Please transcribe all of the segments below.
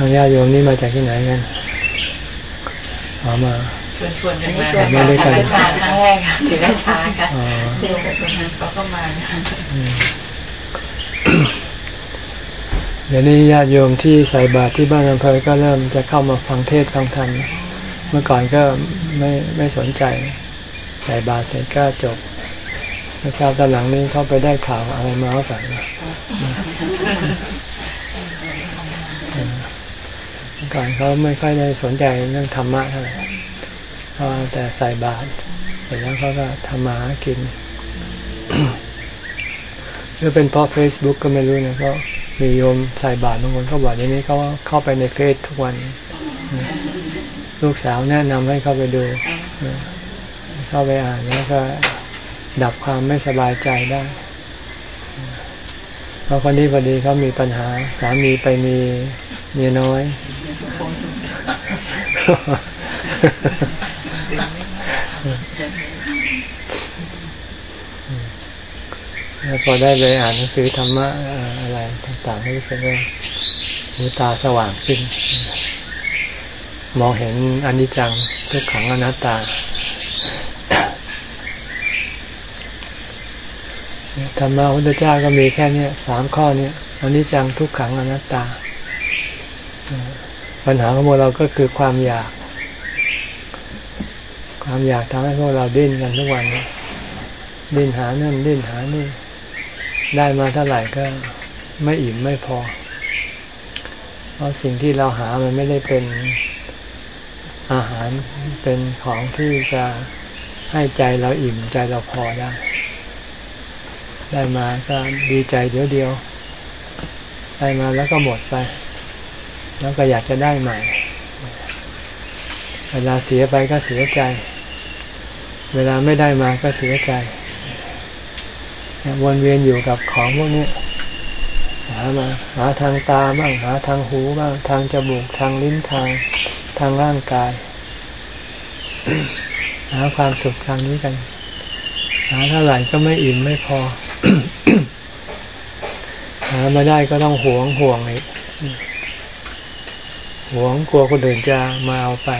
ทางญาติโยมนี่มาจากที่ไหนกันออมาชวนชวนกันมาไม่ได้กันมาครั้งแรกค่ะศรีราชาค่ะเดี๋ยวชวนเขาก็มาเดี๋ยวนี้ญาติโยมที่ใส่บาตรที่บ้านอำเภอก็เริ่มจะเข้ามาฟังเทศฟังธรรมเมื่อก่อนก็ไม่ไม่สนใจใส่บาตรเสร็จก็จบนะครับตอนหลังนี้เขาไปได้ข่าวอะไรมาแล้วกัน ก่อนเขาไม่ค่อยได้สนใจเรื่องธรรมะเท่าไหร่พอแต่ใส่บาตรเสร็จแล้วเขาก็ทำมาหากินหรือเป็นเพราะเฟซบุ๊กก็ไม่รู้นะเพราะมีโยมใส่บาตรบางคนเขาบอกอย่างนี้เขาเข้าไปในเฟซทุกวัน ลูกสาวแนะนำให้เข้าไปดูเข้าไปอ่านแล้วก็ดับความไม่สบายใจได้ เพราะคนนี้พอดีเขามีปัญหา สามีไปมีเมียน้อย แล้วพอได้ไปอ่านหนังสือธรรมะอะไรต่างๆให้รู้สึกว่าหูตาสว่างขึ้น มองเห็นอนิจจังทุกขังอนัตตา ธรรมะพระพุทธเจ้าก็มีแค่นี้สามข้อนี้อนิจจังทุกขังอนัตตา ปัญหาของพวกเราก็คือความอยาก ความอยากทำให้พวกเราดิ้นกันทุกวันนี้ดิ้นหานั่นดิ้นหานี่ ได้มาเท่าไหร่ก็ไม่อิ่มไม่พอ เพราะสิ่งที่เราหามันไม่ได้เป็นอาหารเป็นของที่จะให้ใจเราอิ่มใจเราพอได้ ได้มาก็ดีใจเดียวเดียว ได้มาแล้วก็หมดไป แล้วก็อยากจะได้ใหม่ เวลาเสียไปก็เสียใจ เวลาไม่ได้มาก็เสียใจ วนเวียนอยู่กับของพวกนี้หามาหาทางตาบ้างหาทางหูบ้างทางจมูกทางลิ้นทางทางร่างกาย หาความสุขทางนี้กัน หาเท่าไหร่ก็ไม่อิ่มไม่พอ หามาได้ก็ต้องหวงห่วงอีกหวงกลัวคนอื่นจะมาเอาไป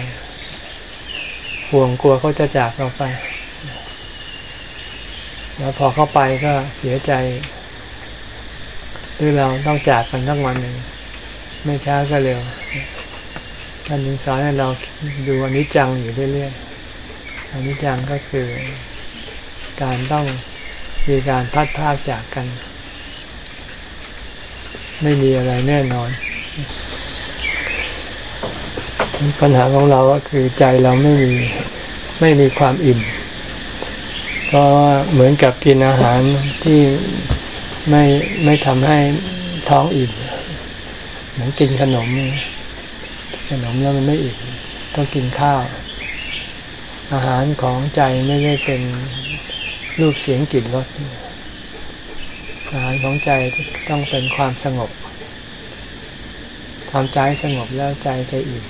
ห่วงกลัวเขาจะจากเราไป แล้วพอเข้าไปก็เสียใจหรือเราต้องจากกันทั้งวันหนึ่ง ไม่ช้าก็เร็วท่านถึงสอนให้เราดูอนิจจังอยู่เรื่อยๆอนิจจังก็คือการต้อง มีการพัดพากจากกัน ไม่มีอะไรแน่นอน ปัญหาของเราก็คือใจเราไม่มีไม่มีความอิ่มเพราะเหมือนกับกินอาหารที่ไม่ไม่ทำให้ท้องอิ่มเหมือนกินขนม ขนมแล้วมันไม่อิ่มต้องกินข้าว อาหารของใจไม่ได้เป็น รูปเสียงกลิ่นรสอาหารของใจต้องเป็นความสงบทำใจสงบแล้วใจจะอิ่ม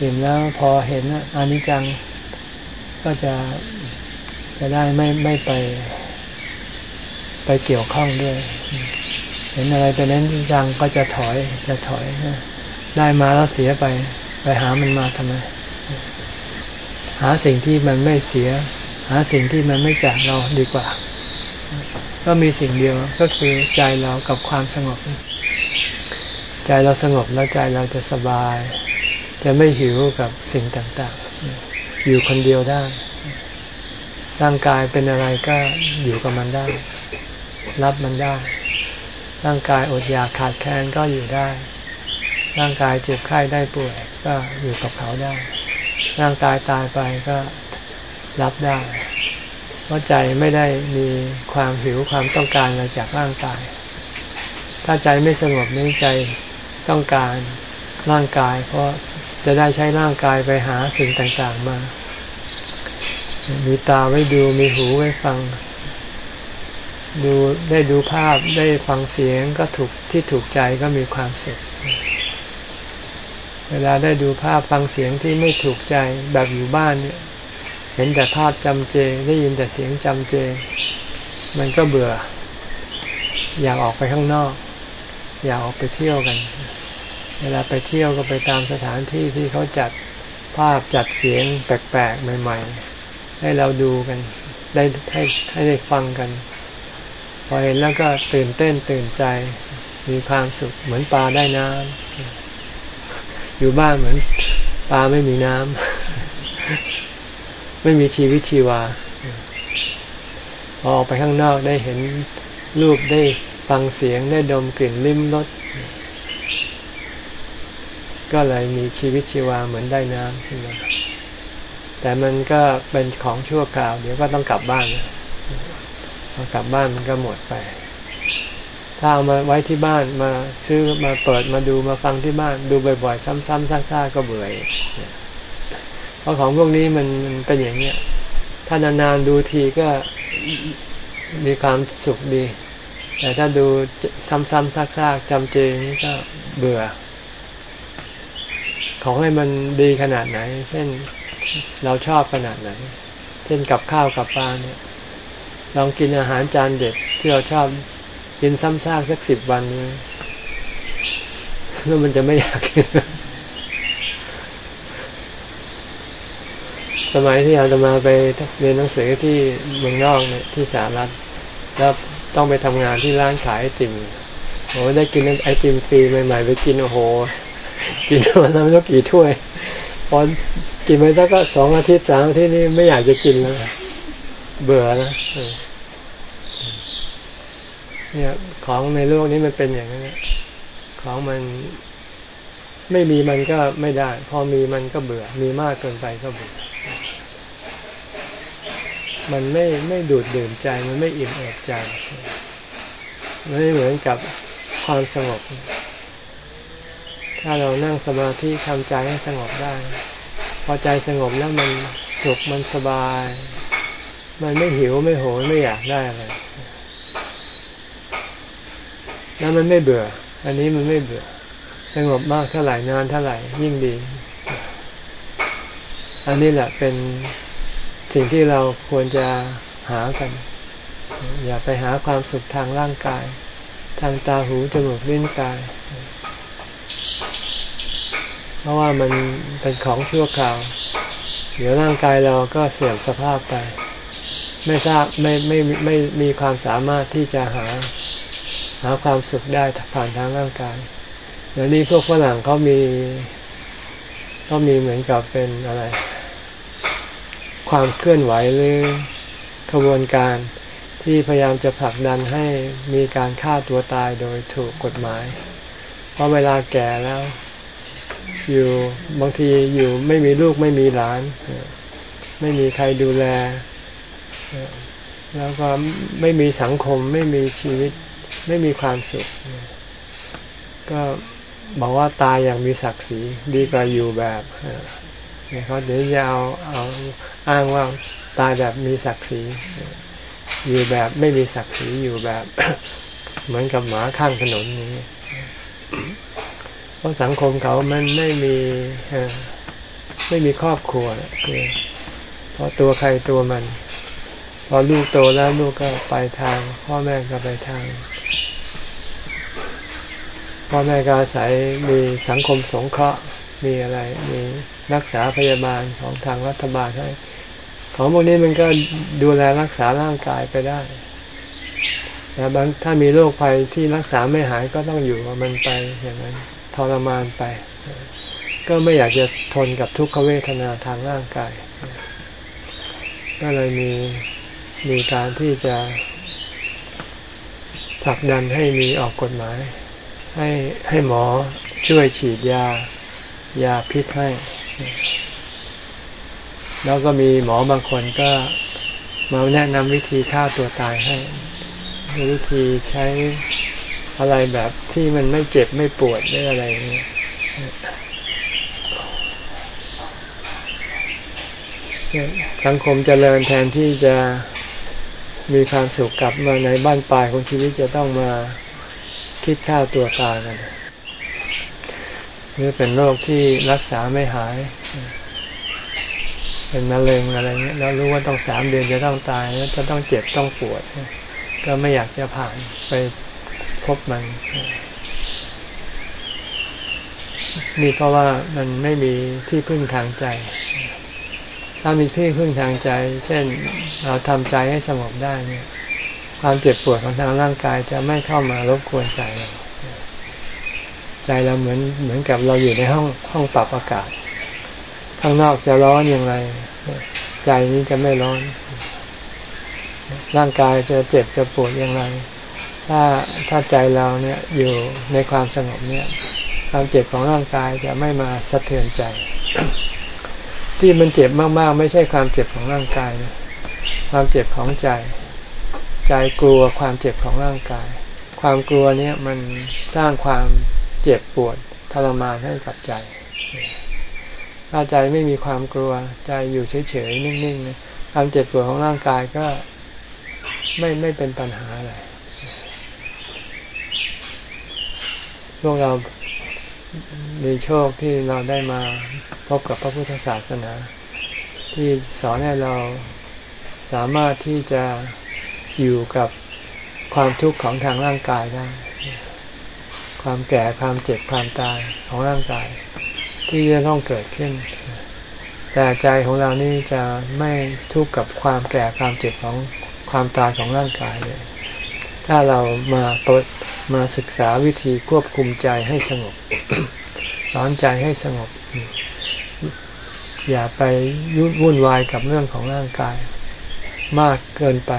อิ่มแล้วพอเห็นอนิจจังก็จะจะได้ไม่ไม่ไป ไปเกี่ยวข้องด้วย เห็นอะไรเป็นนั้นจังก็จะถอยจะถอยได้มาแล้วเสียไป ไปหามันมาทำไม หาสิ่งที่มันไม่เสีย หาสิ่งที่มันไม่จากเราดีกว่า ก็มีสิ่งเดียวก็คือใจเรากับความสงบ ใจเราสงบแล้วใจเราจะสบาย จะไม่หิวกับสิ่งต่างๆ อยู่คนเดียวได้ ร่างกายเป็นอะไรก็อยู่กับมันได้ รับมันได้ ร่างกายอดอยากขาดแคลนก็อยู่ได้ ร่างกายเจ็บไข้ได้ป่วยก็อยู่กับเขาได้ ร่างกายตายไปก็ รับได้ เพราะใจไม่ได้มีความหิวความต้องการอะไรจากร่างกาย ถ้าใจไม่สงบนี้ใจต้องการร่างกาย เพราะจะได้ใช้ร่างกายไปหาสิ่งต่างๆมา มีตาไว้ดูมีหูไว้ฟัง ดูได้ดูภาพได้ฟังเสียงก็ถูกที่ถูกใจก็มีความสุขเวลาได้ดูภาพฟังเสียงที่ไม่ถูกใจแบบอยู่บ้านเนี่ย เห็นแต่ภาพจำเจ ได้ยินแต่เสียงจำเจ มันก็เบื่อ อยากออกไปข้างนอก อยากออกไปเที่ยวกัน เวลาไปเที่ยวก็ไปตามสถานที่ที่เขาจัดภาพจัดเสียงแปลกๆใหม่ ๆ ให้เราดูกัน ได้ให้ให้ได้ฟังกัน พอเห็นแล้วก็ตื่นเต้นตื่นใจ มีความสุขเหมือนปลาได้น้ำอยู่บ้านเหมือนปลาไม่มีน้ำ ไม่มีชีวิตชีวา พอออกไปข้างนอกได้เห็นรูปได้ฟังเสียงได้ดมกลิ่นลิ้มรสก็เลยมีชีวิตชีวาเหมือนได้น้ำขึ้นมาแต่มันก็เป็นของชั่วคราว เดี๋ยวก็ต้องกลับบ้านพอกลับบ้านมันก็หมดไป ถ้าเอามาไว้ที่บ้านมาซื้อมาเปิดมาดูมาฟังที่บ้าน ดูบ่อยๆ ซ้ำๆซากๆก็เบื่อ ราะของพวกนี้มันเป็นอย่างเนี้ยถ้านานๆดูทีก็มีความสุขดี แต่ถ้าดูซ้ำๆซากๆจำเจนี่ก็เบื่อ ของให้มันดีขนาดไหน เช่นเราชอบขนาดไหน เช่นกับข้าวกับปลาเนี่ย ลองกินอาหารจานเด็ดที่เราชอบกินซ้ำซากสักสิบวันนี้แล้วมันจะไม่อยากกิน สมัยที่อาตมาไปเรียนหนังสือที่เมืองนอกเนี่ยที่สหรัฐแล้วต้องไปทำงานที่ร้านขายไอติมโอ้ได้กินไอติมฟรีใหม่ๆ ไปกินโอ้โห กินวันละไม่รู้กี่ถ้วยพอกินไปสักก็สองอาทิตย์สามอาทิตย์นี้ไม่อยากจะกินแล้วเบื่อนะเนี่ยของในโลกนี้มันเป็นอย่างนี้นของมันไม่มีมันก็ไม่ได้ พอมีมันก็เบื่อ มีมากเกินไปก็เบื่อ มันไม่ไม่ดูดดื่มใจมันไม่อิ่มเอิบใจไม่เหมือนกับความสงบ ถ้าเรานั่งสมาธิทำใจให้สงบได้ พอใจสงบแล้วมันสุขมันสบาย มันไม่หิวไม่โหยไม่อยากได้อะไรแล้วมันไม่เบื่อ อันนี้มันไม่เบื่อ สงบมากเท่าไหร่นานเท่าไหร่ยิ่งดี อันนี้แหละเป็น สิ่งที่เราควรจะหากัน อย่าไปหาความสุขทางร่างกาย ทางตาหูจมูกลิ้นกาย เพราะว่ามันเป็นของชั่วคราว เดี๋ยวร่างกายเราก็เสื่อมสภาพไป ไม่ทราบไม่ไม่ไม่มีความสามารถที่จะหาหาความสุขได้ผ่านทางร่างกายเดี๋ยวนี้พวกฝรั่งเขามีเขามีเหมือนกับเป็นอะไร ความเคลื่อนไหวหรือขบวนการที่พยายามจะผลักดันให้มีการฆ่าตัวตายโดยถูกกฎหมาย เพราะเวลาแก่แล้ว อยู่บางทีอยู่ไม่มีลูกไม่มีหลาน ไม่มีใครดูแล แล้วก็ไม่มีสังคมไม่มีชีวิตไม่มีความสุข ก็บอกว่าตายอย่างมีศักดิ์ศรีดีกว่าอยู่แบบ เขาเดี๋ยวจะเอาเอาอ้างว่าตายแบบมีศักดิ์ศรีอยู่แบบไม่มีศักดิ์ศรีอยู่แบบเหมือนกับหมาข้างถนนนี้เพราะสังคมเขามันไม่มีไม่มีครอบครัวคือเพราะตัวใครตัวมัน พอลูกโตแล้วลูกก็ไปทาง พ่อแม่ก็ไปทาง พ่อแม่ก็อาศัยมีสังคมสงเคราะห์ มีอะไรมีรักษาพยาบาลของทางรัฐบาลให้ของพวกนี้มันก็ดูแลรักษาร่างกายไปได้แต่บางถ้ามีโรคภัยที่รักษาไม่หายก็ต้องอยู่กับมันไปอย่างนั้นทรมานไป ก็ไม่อยากจะทนกับทุกขเวทนาทางร่างกาย ก็เลยมีมีการที่จะผลักดันให้มีออกกฎหมาย ให้ให้หมอช่วยฉีดยา ยาพิษให้ แล้วก็มีหมอบางคนก็มาแนะนำวิธีฆ่าตัวตายให้ วิธีใช้อะไรแบบที่มันไม่เจ็บไม่ปวดได้อะไรเงี้ยสังคมจเจริญแทนที่จะมีความสุขกลับมาในบ้านปลายของชีวิตจะต้องมาคิดฆ่าตัวตายกัน หรือเป็นโรคที่รักษาไม่หาย เป็นมะเร็งอะไรเงี้ยแล้วรู้ว่าต้องสามเดือนจะต้องตายแล้วจะต้องเจ็บต้องปวด ก็ไม่อยากจะผ่านไปพบมัน นี่เพราะว่ามันไม่มีที่พึ่งทางใจ ถ้ามีที่พึ่งทางใจ เช่นเราทำใจให้สงบได้เนี่ย ความเจ็บปวดของทางร่างกายจะไม่เข้ามารบกวนใจเรา ใจเราเหมือนเหมือนกับเราอยู่ในห้องห้องปรับอากาศ ข้างนอกจะร้อนอย่างไร ใจนี้จะไม่ร้อน ร่างกายจะเจ็บจะปวดอย่างไร ถ้าถ้าใจเราเนี่ยอยู่ในความสงบเนี่ยความเจ็บของร่างกายจะไม่มาสะเทือนใจ ที่มันเจ็บมากๆ ไม่ใช่ความเจ็บของร่างกายนะความเจ็บของใจ ใจกลัวความเจ็บของร่างกาย ความกลัวเนี่ยมันสร้างความ เจ็บปวดทรมานให้กับใจ ถ้าใจไม่มีความกลัวใจอยู่เฉยๆนิ่งๆนะความเจ็บปวดของร่างกายก็ไม่ไม่เป็นปัญหาอะไรพวกเรามีโชคที่เราได้มาพบกับพระพุทธศาสนา ที่สอนให้เราสามารถที่จะอยู่กับความทุกข์ของทางร่างกายได้ ความแก่ความเจ็บความตายของร่างกาย ที่จะต้องเกิดขึ้น แต่ใจของเรานี่จะไม่ทุกข์กับความแก่ความเจ็บของความตายของร่างกายเลย ถ้าเรามาปิดมาศึกษาวิธีควบคุมใจให้สงบ สอนใจให้สงบ อย่าไปยุ่นวุ่นวายกับเรื่องของร่างกาย มากเกินไป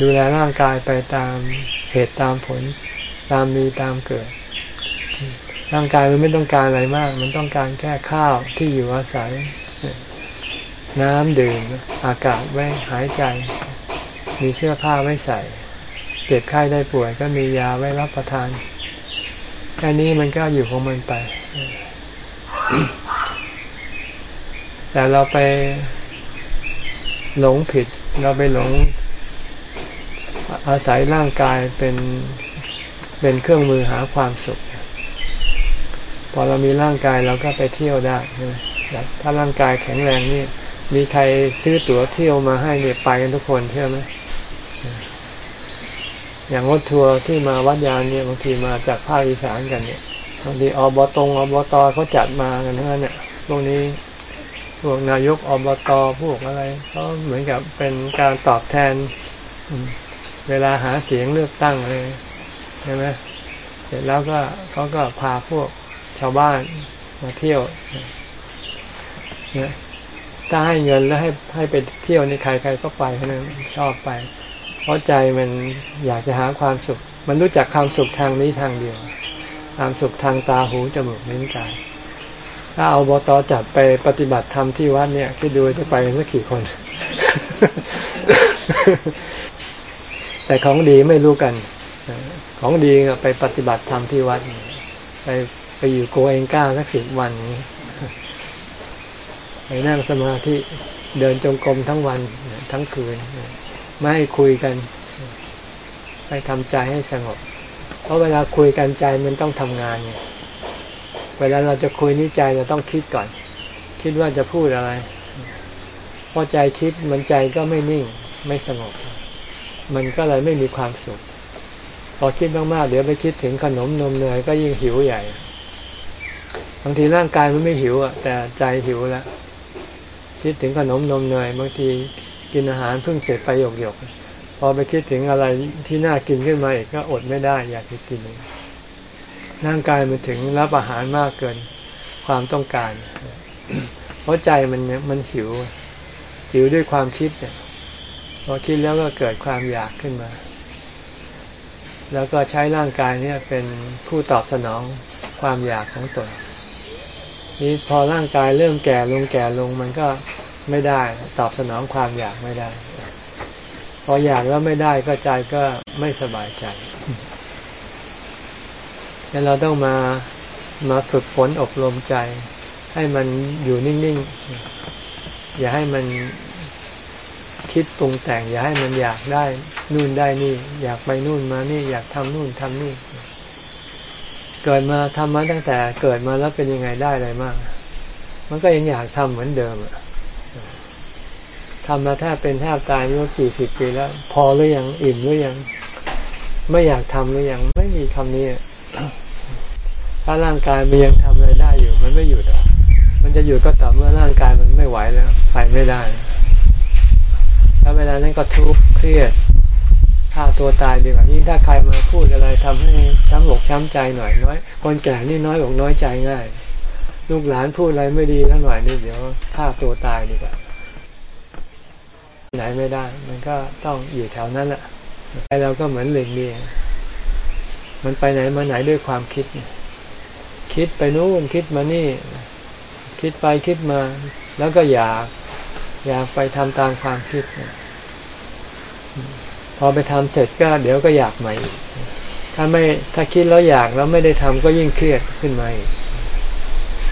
ดูแลร่างกายไปตามเหตุตามผล ตามมีตามเกิด ร่างกายมันไม่ต้องการอะไรมาก มันต้องการแค่ข้าวที่อยู่อาศัย น้ำดื่ม อากาศไว้หายใจ มีเสื้อผ้าไว้ใส่เจ็บไข้ได้ป่วยก็มียาไว้รับประทาน แค่นี้มันก็อยู่ของมันไป แต่เราไปหลงผิด เราไปหลงอาศัยร่างกายเป็น เป็นเครื่องมือหาความสุข พอเรามีร่างกายเราก็ไปเที่ยวได้ถ้าร่างกายแข็งแรงนี่ มีใครซื้อตั๋วเที่ยวมาให้เนี่ยไปกันทุกคนเชื่อไหมอย่างรถทัวร์ที่มาวัดยานเนี่ยบางทีมาจากภาคอีสานกันเนี่ยบางทีอบตงอบตเขาจัดมากันทั้งนั้นเนี่ยพวกนี้พวกนายกอบตพวกอะไรก็เหมือนกับเป็นการตอบแทน เวลาหาเสียงเลือกตั้งเลย ใช่ไหมเสร็จแล้วก็เขาก็พาพวกชาวบ้านมาเที่ยวเนี่ยถ้าให้เงินแล้วให้ให้ไปเที่ยวนี่ใครใครก็ไปเพราะมันชอบไป เพราะใจมันอยากจะหาความสุข มันรู้จักความสุขทางนี้ทางเดียว ความสุขทางตาหูจมูกลิ้นกายถ้าเอาบอตอจัดไปปฏิบัติธรรมที่วัดเนี่ยคิดดูจะไปสักกี่คน แต่ของดีไม่รู้กัน ของดีไปปฏิบัติธรรมที่วัด ไปไปอยู่โกเองก้าสักสิบวันไปนั่งสมาธิเดินจงกรมทั้งวันทั้งคืน ไม่ให้คุยกันไปทำใจให้สงบ เพราะเวลาคุยกันใจมันต้องทำงานไงเวลาเราจะคุยนิใจเราต้องคิดก่อน คิดว่าจะพูดอะไรพอใจคิดมันใจก็ไม่นิ่ง ไม่สงบ มันก็เลยไม่มีความสุข อคิดมากๆเดี๋ยวไปคิดถึงขนมนมเนยก็ยิ่งหิวใหญ่บางทีร่างกายมันไม่หิวอะ แต่ใจหิวแล้วคิดถึงขนมนมเนยบางทีกินอาหารเพิ่งเสร็จไปหยกหยกพอไปคิดถึงอะไรที่น่ากินขึ้นมาอีกก็อดไม่ได้ อยากจะกินร่างกายมันถึงรับอาหารมากเกินความต้องการ เพราะใจมันมันหิว หิวด้วยความคิดเนี่ยพอคิดแล้วก็เกิดความอยากขึ้นมา แล้วก็ใช้ร่างกายเนี่ยเป็นผู้ตอบสนองความอยากของตน นี้พอร่างกายเริ่มแก่ลงแก่ลงมันก็ไม่ได้ตอบสนองความอยากไม่ได้ พออยากแล้วไม่ได้ก็ใจก็ไม่สบายใจดังนั้นเราต้องมามาฝึกฝนอบรมใจ ให้มันอยู่นิ่งๆ อย่าให้มัน คิดปรุงแต่ง อย่าให้มันอยากได้นู่นได้นี่ อยากไปนู่นมานี่ อยากทำนู่นทำนี่ เกิดมาทำมาตั้งแต่เกิดมาแล้วเป็นยังไงได้อะไรมาก มันก็ยังอยากทำเหมือนเดิมอะทำมาแทบเป็นแทบตายไม่รู้กี่สิบปีแล้ว พอหรือยังอิ่มหรือยัง ไม่อยากทำหรือยังไม่มีคำนี้ถ้าร่างกายมันยังทำอะไรได้อยู่ มันไม่หยุดอะมันจะหยุดก็ต่อเมื่อร่างกายมันไม่ไหวแล้วไปไม่ได้ แล้วเวลานั้นก็ทุกข์เครียดฆ่าตัวตายดีกว่านี่ถ้าใครมาพูดอะไรทำให้ช้ำอกช้ำใจหน่อยน้อย คนแก่นี่น้อยอกน้อยใจง่าย ลูกหลานพูดอะไรไม่ดีแล้วหน่อยนี่เดี๋ยวฆ่าตัวตายดีกว่าไหนไม่ได้ มันก็ต้องอยู่แถวนั้นแหละไอเราก็เหมือนเหล็กนี่มันไปไหนมาไหนด้วยความคิด คิดไปนู้นคิดมานี่ คิดไปคิดมา แล้วก็อยาก อยากไปทำตามความคิดพอไปทำเสร็จก็เดี๋ยวก็อยากใหม่อีกถ้าไม่ถ้าคิดแล้วอยากแล้วไม่ได้ทำก็ยิ่งเครียดขึ้นมาอีก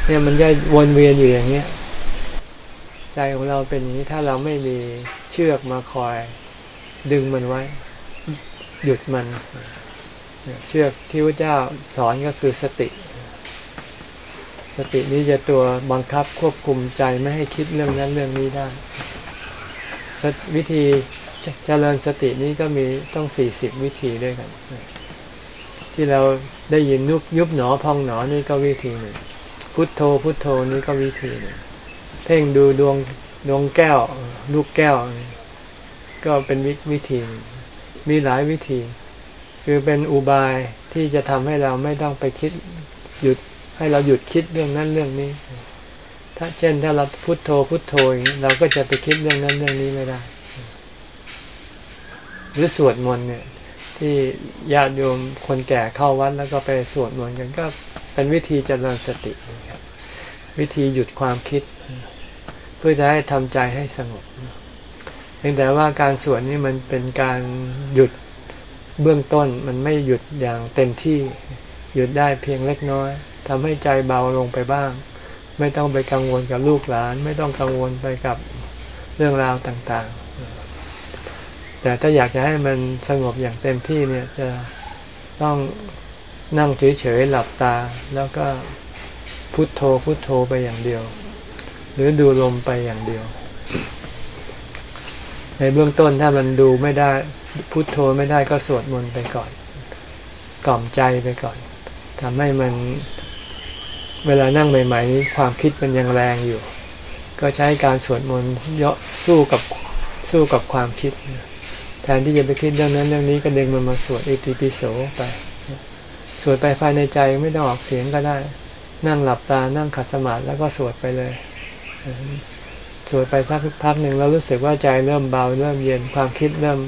เนี่ยมันจะวนเวียนอยู่อย่างเนี้ยใจของเราเป็นอย่างนี้ถ้าเราไม่มีเชือกมาคอย ดึงมันไว้ หยุดมัน เชือกที่พระเจ้าสอนก็คือสติ สตินี้จะตัวบังคับควบคุมใจไม่ให้คิดเรื่องนั้นเรื่องนี้ได้ วิธีเจริญสตินี้ก็มีต้องสี่สิบวิธีด้วยกัน ที่เราได้ยินนุบยุบหนอพองหนอนี่ก็วิธีหนึ่งพุทโธพุทโธนี่ก็วิธีหนึ่งเพ่งดูดวงดวงแก้ว ลูกแก้ว ก็เป็นวิธี มีหลายวิธี คือเป็นอุบายที่จะทำให้เราไม่ต้องไปคิดหยุด ให้เราหยุดคิดเรื่องนั้นเรื่องนี้ ถ้าเช่นถ้าเราพุโทโธพุโทโธเราก็จะไปคิดเรื่องนั้นเรื่องนี้ไม่ได้ หรือสวดมนต์เนี่ย ที่ญาติโยมคนแก่เข้าวัดแล้วก็ไปสวดมนต์กันก็เป็นวิธีเจริญสติวิธีหยุดความคิด เพื่อจะให้ทำใจให้สงบเพียงแต่ว่าการสวดนี่มันเป็นการหยุดเบื้องต้นมันไม่หยุดอย่างเต็มที่หยุดได้เพียงเล็กน้อย ทำให้ใจเบาลงไปบ้าง ไม่ต้องไปกังวลกับลูกหลาน ไม่ต้องกังวลไปกับเรื่องราวต่างๆ แต่ถ้าอยากจะให้มันสงบอย่างเต็มที่เนี่ยจะต้องนั่งเฉยๆหลับตา แล้วก็พุโทโธพุโทโธไปอย่างเดียว หรือดูลมไปอย่างเดียว ในเบื้องต้นถ้ามันดูไม่ได้พุโทโธไม่ได้ก็สวดมนต์ไปก่อน กล่อมใจไปก่อนทำให้มัน เวลานั่งใหม่ๆนี้ความคิดมันยังแรงอยู่ ก็ใช้การสวดมนต์เยาะสู้กับสู้กับความคิด แทนที่จะไปคิดเรื่องนั้นเรื่องนี้ก็ดึงมันมาสวดอิติปิโสไป สวดไปภายในใจไม่ต้องออกเสียงก็ได้ นั่งหลับตานั่งขัดสมาธิแล้วก็สวดไปเลยสวดไปสักพักหนึ่งเรารู้สึกว่าใจเริ่มเบาเริ่มเย็นความคิดเริ่ม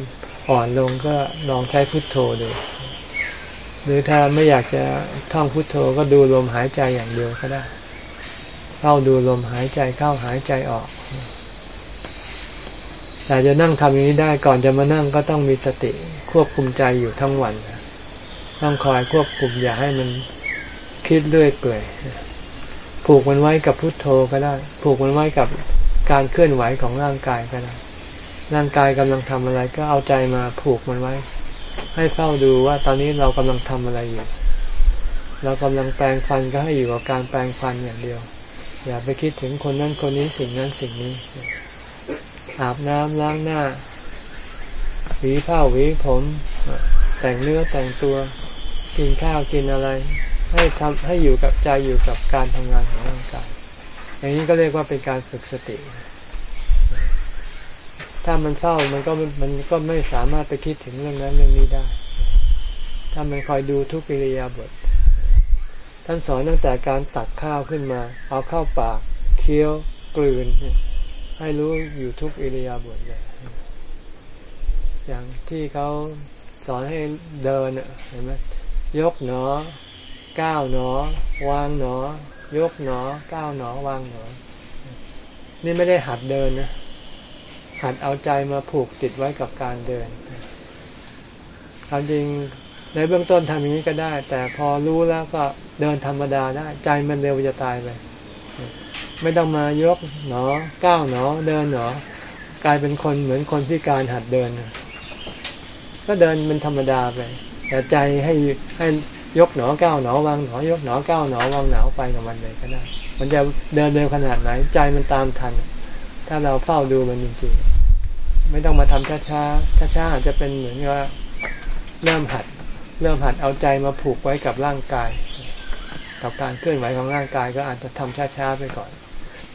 อ่อนลงก็ลองใช้พุทโธดู หรือถ้าไม่อยากจะท่องพุทโธก็ดูลมหายใจอย่างเดียวก็ได้เข้าดูลมหายใจเข้าหายใจออก แต่จะนั่งทำอย่างนี้ได้ก่อนจะมานั่งก็ต้องมีสติควบคุมใจอยู่ทั้งวันต้องคอยควบคุมอย่าให้มันคิดเรื่อยเปื่อยผูกมันไว้กับพุทโธก็ได้ ผูกมันไว้กับการเคลื่อนไหวของร่างกายก็ได้ร่างกายกำลังทำอะไรก็เอาใจมาผูกมันไว้ ให้เฝ้าดูว่าตอนนี้เรากำลังทำอะไรอยู่ เรากำลังแปลงฟันก็ให้อยู่กับการแปลงฟันอย่างเดียว อย่าไปคิดถึงคนนั้นคนนี้สิ่งนั้นสิ่งนี้ อาบน้ำล้างหน้าหวีผ้าหวีผม แต่งเนื้อแต่งตัวกินข้าวกินอะไร ให้ทำให้อยู่กับใจอยู่กับการทำงานของร่างกายอย่างนี้ก็เรียกว่าเป็นการฝึกสติ ถ้ามันเศร้ามันก็มันก็ไม่สามารถไปคิดถึงเรื่องนั้นเรื่องนี้ได้ ถ้ามันคอยดูทุกปิริยาบทท่านสอนตั้งแต่การตักข้าวขึ้นมา เอาเข้าปาก เคี้ยวกลืน ให้รู้อยู่ทุกอิริยาบถเลย อย่างที่เขาสอนให้เดินเห็นไหมยกหนอ ก้าวหนอ วางหนอ ยกหนอ ก้าวหนอ วางหนอ นี่ไม่ได้หัดเดินนะ หัดเอาใจมาผูกติดไว้กับการเดินความจริงในเบื้องต้นทำอย่างนี้ก็ได้ แต่พอรู้แล้วก็เดินธรรมดาได้ ใจมันเร็วจะตายไปไม่ต้องมายกหนอก้าวหนอ เดินหนอกลายเป็นคนเหมือนคนพิการหัดเดิน ก็เดินเป็นธรรมดาไป แต่ใจให้ให้ยกหนอก้าวหนอวางหนอยกหนอก้าวหนอวางหนอไปกับมันเลยก็ได้ มันจะเดินเร็วขนาดไหน ใจมันตามทัน ถ้าเราเฝ้าดูมันจริงๆ ไม่ต้องมาทำช้าช้าช้าช้าอาจจะเป็นเหมือนว่าเริ่มหัด เริ่มหัดเอาใจมาผูกไว้กับร่างกาย กับการเคลื่อนไหวของร่างกาย ก็อาจจะทำช้าๆไปก่อน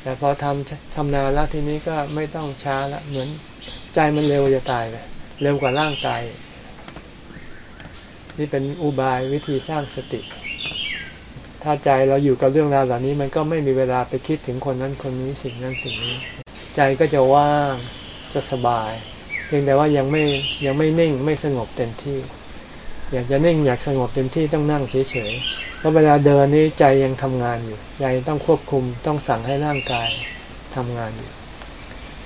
แต่พอทำทำนานแล้วทีนี้ก็ไม่ต้องช้าละเหมือนใจมันเร็วจะตายเลยเร็วกว่าร่างกาย นี่เป็นอุบายวิธีสร้างสติ ถ้าใจเราอยู่กับเรื่องราวเหล่านี้ มันก็ไม่มีเวลาไปคิดถึงคนนั้นคนนี้สิ่งนั้นสิ่งนี้ ใจก็จะว่าง จะสบายเพียงแต่ว่ายังไม่ยังไม่นิ่งไม่สงบเต็มที่ อยากจะนิ่งอยากสงบเต็มที่ต้องนั่งเฉยๆเพราะเวลาเดินนี้ใจยังทำงานอยู่ใจต้องควบคุมต้องสั่งให้ร่างกายทำงานอยู่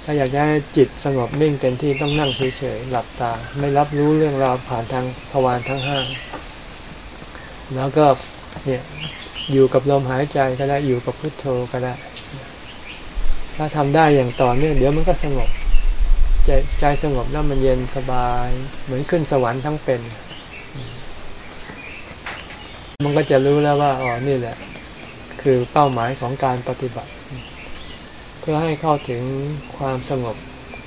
ถ้าอยากจะให้จิตสงบนิ่งเต็มที่ต้องนั่งเฉยๆหลับตา ไม่รับรู้เรื่องราวผ่านทางภวานทั้งห้าแล้วก็เนี่ยอยู่กับลมหายใจก็ได้อยู่กับพุทโธก็ได้ ถ้าทำได้อย่างต่อเนื่องเดี๋ยวมันก็สงบ ใจใจสงบแล้วมันเย็นสบาย เหมือนขึ้นสวรรค์ทั้งเป็น มันก็จะรู้แล้วว่าอ๋อนี่แหละ คือเป้าหมายของการปฏิบัติ เพื่อให้เข้าถึงความสงบ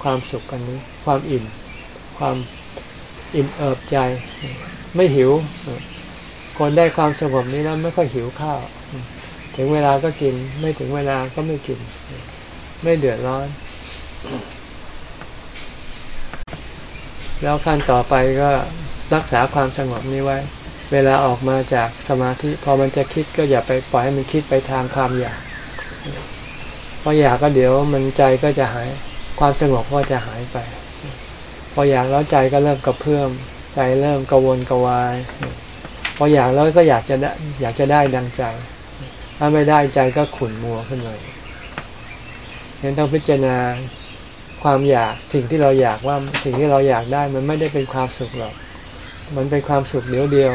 ความสุขกันนี้ ความอิ่ม ความอิ่มเอิบใจ ไม่หิว คนได้ความสงบนี้แล้วไม่ค่อยหิวข้าว ถึงเวลาก็กิน ไม่ถึงเวลาก็ไม่กิน ไม่เดือดร้อน แล้วขั้นต่อไปก็รักษาความสงบนี้ไว้ เวลาออกมาจากสมาธิ พอมันจะคิดก็อย่าไปปล่อยให้มันคิดไปทางความอยากพออยากก็เดี๋ยวมันใจก็จะหายความสงบก็จะหายไป พออยากแล้วใจก็เริ่มกระเพื่อมใจเริ่มกังวลกวาย พออยากแล้วก็อยากจะได้อยากจะได้ดังใจ ถ้าไม่ได้ใจก็ขุ่นมัวขึ้นมาเห็นต้องพิจารณา ความอยากสิ่งที่เราอยากว่าสิ่งที่เราอยากได้มันไม่ได้เป็นความสุขหรอก มันเป็นความสุขเดียวเดียว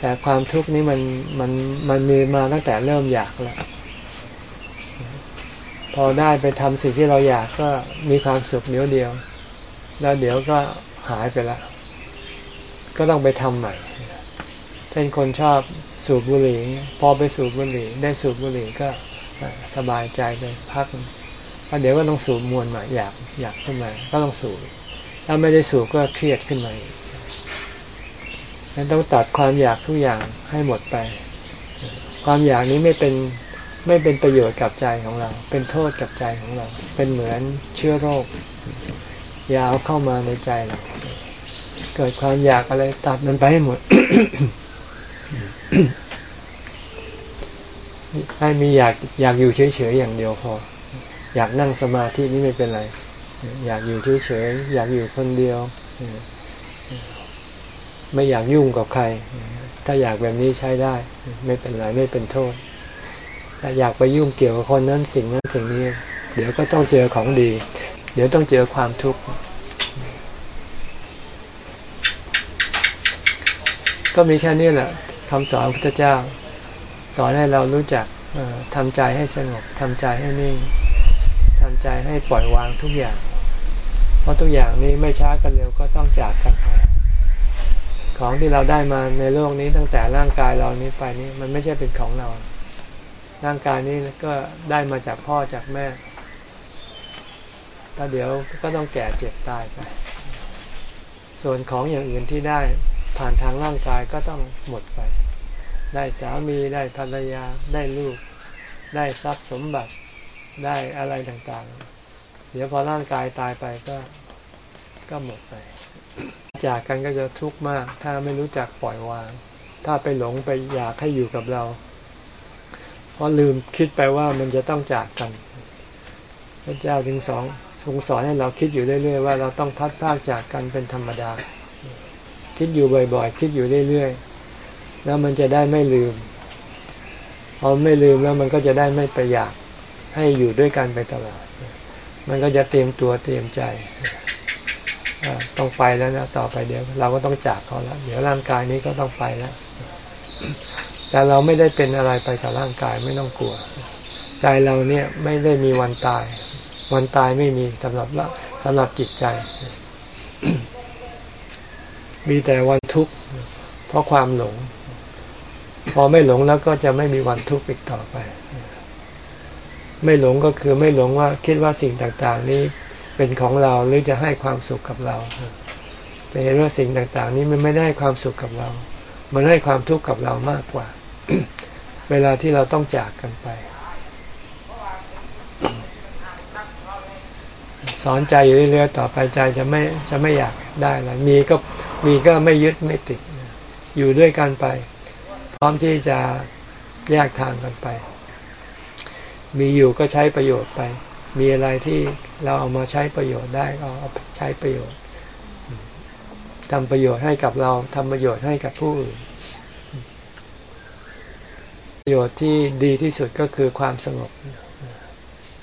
แต่ความทุกข์นี้มันมันมันมีมาตั้งแต่เริ่มอยากแล้วพอได้ไปทำสิ่งที่เราอยากก็มีความสุขเดียวเดียว แล้วเดี๋ยวก็หายไปแล้วก็ต้องไปทำใหม่เช่นคนชอบสูบบุหรี่พอไปสูบบุหรี่ ได้สูบบุหรี่ก็สบายใจไปพัก เดี๋ยวก็ต้องสูบมวลมาอยากอยากขึ้นมา ก็ต้องสูบถ้าไม่ได้สูบก็เครียดขึ้นมาดังนั้นต้องตัดความอยากทุกอย่างให้หมดไป ความอยากนี้ไม่เป็นไม่เป็นประโยชน์กับใจของเรา เป็นโทษกับใจของเรา เป็นเหมือนเชื้อโรค ยาวเข้ามาในใจเรา เกิดความอยากอะไรตัดมันไปให้หมด ให้มีอยากอยากอยู่เฉยๆอย่างเดียวพอ อยากนั่งสมาธินี่ไม่เป็นไร อยากอยู่เฉยๆอยากอยู่คนเดียวไม่อยากยุ่งกับใคร ถ้าอยากแบบนี้ใช้ได้ ไม่เป็นไรไม่เป็นโทษ ถ้าอยากไปยุ่งเกี่ยวกับคนนั้นสิ่งนั้นสิ่งนี้ เดี๋ยวก็ต้องเจอของดี เดี๋ยวต้องเจอความทุกข์ก็มีแค่นี้แหละคำสอนพระพุทธเจ้า สอนให้เรารู้จักทำใจให้สงบทำใจให้นิ่ง ทำใจให้ปล่อยวางทุกอย่าง เพราะทุกอย่างนี้ไม่ช้ากันเร็วก็ต้องจากกันไปของที่เราได้มาในโลกนี้ตั้งแต่ร่างกายเรานี้ไปนี้มันไม่ใช่เป็นของเรา ร่างกายนี้ก็ได้มาจากพ่อจากแม่ถ้าเดี๋ยวก็ต้องแก่เจ็บตายไป ส่วนของอย่างอื่นที่ได้ผ่านทางร่างกายก็ต้องหมดไป ได้สามีได้ภรรยาได้ลูก ได้ทรัพย์สมบัติ ได้อะไรต่างๆ เดี๋ยวพอร่างกายตายไปก็ก็หมดไป จากกันก็จะทุกข์มาก ถ้าไม่รู้จักปล่อยวาง ถ้าไปหลงไปอยากให้อยู่กับเรา เพราะลืมคิดไปว่ามันจะต้องจากกัน พระเจ้าถึงสองทรงสอนให้เราคิดอยู่เรื่อยๆว่าเราต้องพัดพากจากกันเป็นธรรมดา คิดอยู่บ่อยๆ คิดอยู่เรื่อยๆ แล้วมันจะได้ไม่ลืมพอไม่ลืมแล้วมันก็จะได้ไม่ไปอยาก ให้อยู่ด้วยกันไปตลอด มันก็จะเตรียมตัวเตรียมใจต้องไปแล้วนะต่อไปเดี๋ยว เราก็ต้องจากเขาแล้วเดี๋ยวร่างกายนี้ก็ต้องไปแล้ว แต่เราไม่ได้เป็นอะไรไปกับร่างกายไม่ต้องกลัว ใจเราเนี่ยไม่ได้มีวันตาย วันตายไม่มีสำหรับละสำหรับจิตใจ มีแต่วันทุกข์เพราะความหลง พอไม่หลงแล้วก็จะไม่มีวันทุกข์อีกต่อไป ไม่หลงก็คือไม่หลงว่าคิดว่าสิ่งต่างๆ นี้เป็นของเราหรือจะให้ความสุขกับเรา จะเห็นว่าสิ่งต่างๆ นี้มันไม่ได้ความสุขกับเรา มันให้ความทุกข์กับเรามากกว่า เวลาที่เราต้องจากกันไป สอนใจอยู่เรื่อยๆต่อไปใจจะไม่จะไม่อยากได้อะไรมีก็มีก็ไม่ยึดไม่ติด อยู่ด้วยกันไป พร้อมที่จะแยกทางกันไป มีอยู่ก็ใช้ประโยชน์ไป มีอะไรที่เราเอามาใช้ประโยชน์ได้ก็เอาใช้ประโยชน์ทำประโยชน์ให้กับเราทำประโยชน์ให้กับผู้อื่นประโยชน์ที่ดีที่สุดก็คือความสงบ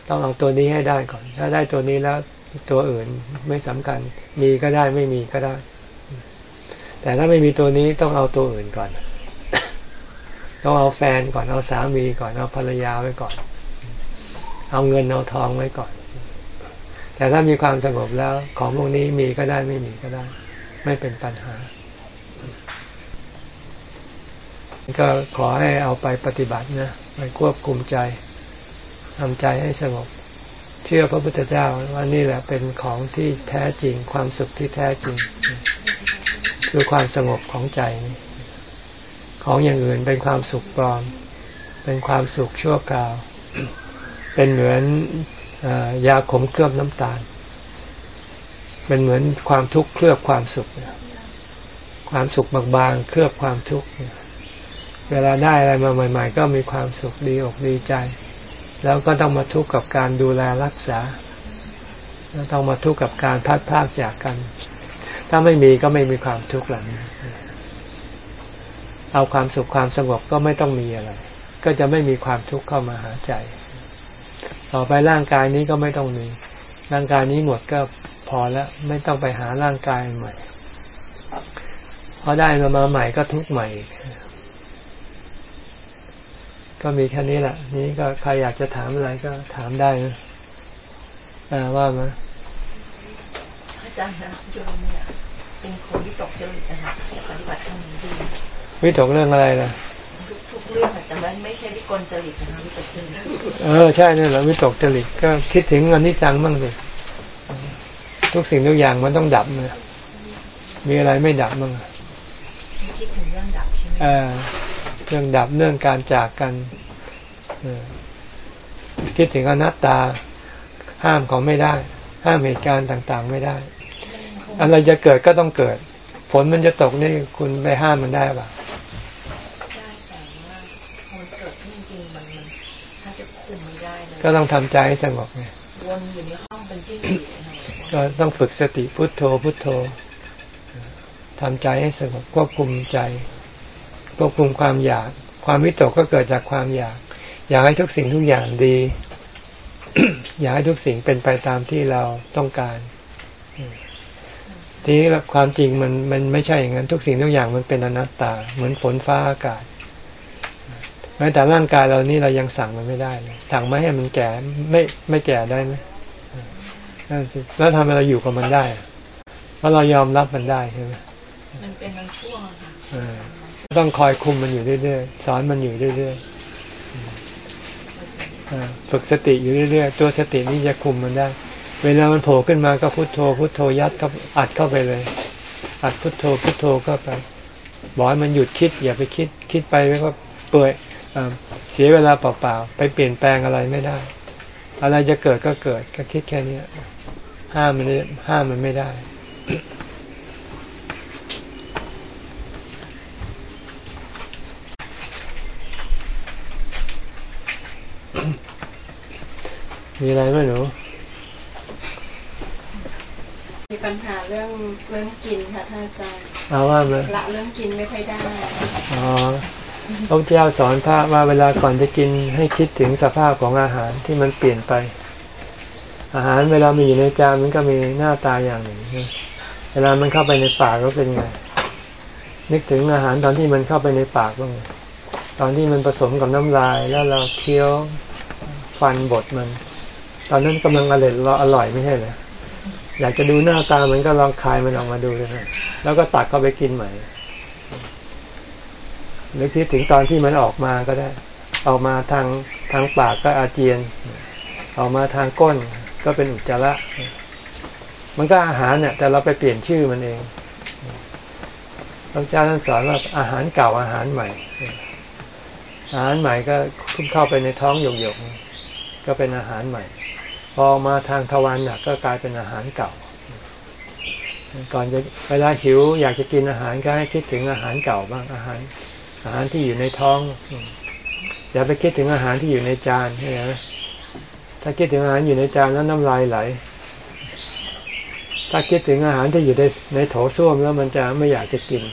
ต้องเอาตัวนี้ให้ได้ก่อน ถ้าได้ตัวนี้แล้วตัวอื่นไม่สำคัญ มีก็ได้ไม่มีก็ได้ แต่ถ้าไม่มีตัวนี้ต้องเอาตัวอื่นก่อน ต้องเอาแฟนก่อนเอาสามีก่อนเอาภรรยาไว้ก่อน เอาเงินเอาทองไว้ก่อน แต่ถ้ามีความสงบแล้วของพวกนี้มีก็ได้ไม่มีก็ได้ ไม่เป็นปัญหา ก็ขอให้เอาไปปฏิบัตินะไปควบคุมใจทำใจให้สงบ เชื่อพระพุทธเจ้าว่านี่แหละเป็นของที่แท้จริง ความสุขที่แท้จริง คือความสงบของใจของอย่างอื่นเป็นความสุขปลอม เป็นความสุขชั่วคราว เป็นเหมือนยาขมเคลือบน้ำตาล เป็นเหมือนความทุกข์เคลือบความสุข ความสุขบางๆเคลือบความทุกข์เวลาได้อะไรมาใหม่ ๆ ก็มีความสุขดีอกดีใจ แล้วก็ต้องมาทุกข์กับการดูแลรักษาแล้วต้องมาทุกข์กับการพัดพากจากกัน ถ้าไม่มีก็ไม่มีความทุกข์หลังเอาความสุขความสงบก็ไม่ต้องมีอะไร ก็จะไม่มีความทุกข์เข้ามาหาใจ ต่อไปร่างกายนี้ก็ไม่ต้องมี ร่างกายนี้หมดก็พอแล้ว ไม่ต้องไปหาร่างกายใหม่พอได้มามาใหม่ก็ทุกใหม่ ก็มีแค่นี้แหละ นี้ก็ใครอยากจะถามอะไรก็ถามได้นะว่ามาอาจารย์นะโยมเนี่ยเป็นคนที่ตกเจริญนะคะปฏิบัติธรรมดีวิตกเรื่องอะไรล่ะทุกเรื่องแต่มันไม่ใช่วิก ลจริตนะวิตกจริตเออใช่เนี่ยแหละวิตกจริตก็คิดถึงอนิจจังบ้างสิทุกสิ่งทุกอย่างมันต้องดับนะมีอะไรไม่ดับมั้งคิดถึงเรื่องดับใช่ไหมเรื่องดับเรื่องการจากกันคิดถึงอนัตตาห้ามของไม่ได้ ห้ามเหตุการณ์ต่างๆ ไม่ได้ อะไรจะเกิดก็ต้องเกิด ฝนมันจะตกนี่คุณไปห้ามมันได้ปะ ก็ต้องทำใจให้สงบไงวนอยู่ในห้องเป็นจิ้งก็ต้องฝึกสติพุทโธพุทโธทำใจให้สงบควบคุมใจควบคุมความอยาก ความวิตกก็เกิดจากความอยาก อยากให้ทุกสิ่งทุกอย่างดี อยากให้ทุกสิ่งเป็นไปตามที่เราต้องการทีนี้ความจริงมันมันไม่ใช่อย่างนั้นทุกสิ่งทุกอย่างมันเป็นอนัตตา เหมือนฝนฟ้าอากาศแม้แต่ร่างกายเรานี่เรายังสั่งมันไม่ได้เลยสั่งไม่ให้มันแก่ไม่ไม่แก่ได้ไหมแล้วทำไมเราอยู่กับมันได้เพราะเรายอมรับมันได้ใช่ไหมมันเป็นบางช่วงค่ะต้องคอยคุมมันอยู่เรื่อยๆสอนมันอยู่เรื่อยๆฝึกสติอยู่เรื่อยๆตัวสตินี้จะคุมมันได้ เวลามันโผล่ขึ้นมาก็พุโทโธ พุโทโธยัดเข้าอัดเข้าไปเลย อัดพุโทโธพุโทโธเข้าไปบอกให้มันหยุดคิด อย่าไปคิดคิดไปแล้วก็เปื่อย เสียเวลาเปล่าๆไปเปลี่ยนแปลงอะไรไม่ได้ อะไรจะเกิดก็เกิดก็คิดแค่นี้ห้ามมันห้ามมันไม่ได้ มีอะไรไหมหนูมีปัญหาเรื่องเรื่องกินค่ะท่านอาจารย์เอาว่ามาละเรื่องกินไม่ค่อยได้ อ๋อ พระเจ้าสอนพระว่าเวลาก่อนจะกินให้คิดถึงสภาพของอาหารที่มันเปลี่ยนไป อาหารเวลามันอยู่ในจานมันก็มีหน้าตาอย่างหนึ่งเวลามันเข้าไปในปากก็เป็นไงนึกถึงอาหารตอนที่มันเข้าไปในปากบ้างตอนที่มันผสมกับน้ำลายแล้วเราเคี้ยวฟันบดมัน ตอนนั้นกำลังอร่อยเราอร่อยไม่ใช่เหรออยากจะดูหน้าตามันก็ลองคายมันออกมาดูเลยนะแล้วก็ตักเข้าไปกินใหม่ หรือคิดถึงตอนที่มันออกมาก็ได้ ออกมาทางทางปากก็อาเจียน ออกมาทางก้นก็เป็นอุจจาระ มันก็อาหารเนี่ยแต่เราไปเปลี่ยนชื่อมันเองพระเจ้าท่านสอนว่าอาหารเก่าอาหารใหม่ อาหารใหม่ก็พุ่งเข้าไปในท้องหยกๆก็เป็นอาหารใหม่ พอมาทางทวารหนักก็กลายเป็นอาหารเก่า ก่อนจะเวลาหิว อยากจะกินอาหารก็ให้คิดถึงอาหารเก่าบ้างอาหาร อาหารที่อยู่ในท้อง อย่าไปคิดถึงอาหารที่อยู่ในจานใช่ไหมถ้าคิดถึงอาหารอยู่ในจานแล้วน้ำลายไหล ถ้าคิดถึงอาหารที่อยู่ในในโถส้วมแล้วมันจะไม่อยากจะกิน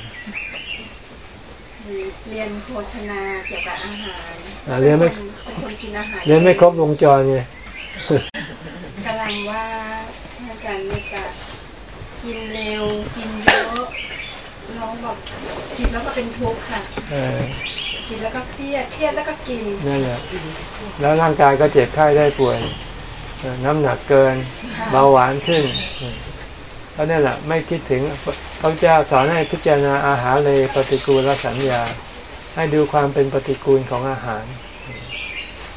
เรียนโภชนาเกี่ยวกับอาหารอ่าเรียนไม่เป็นคนกินอาหารเรียนไม่ครบวงจรไงกำลังว่าอาจารย์นี่ก็กินเร็วกินเยอะน้องแบบ กินแล้วก็เป็นทุกข์ค่ะเออกินแล้วก็เครียด เครียดแล้วก็กินนั่นแหละแล้วร่างกายก็เจ็บไข้ได้ป่วยเออน้ำหนักเกิน เบาหวานขึ้นเพราะนั่นแหละไม่คิดถึงพระเจ้าสอนให้พิจารณาอาหารเลยปฏิกูลสัญญา ให้ดูความเป็นปฏิกูลของอาหาร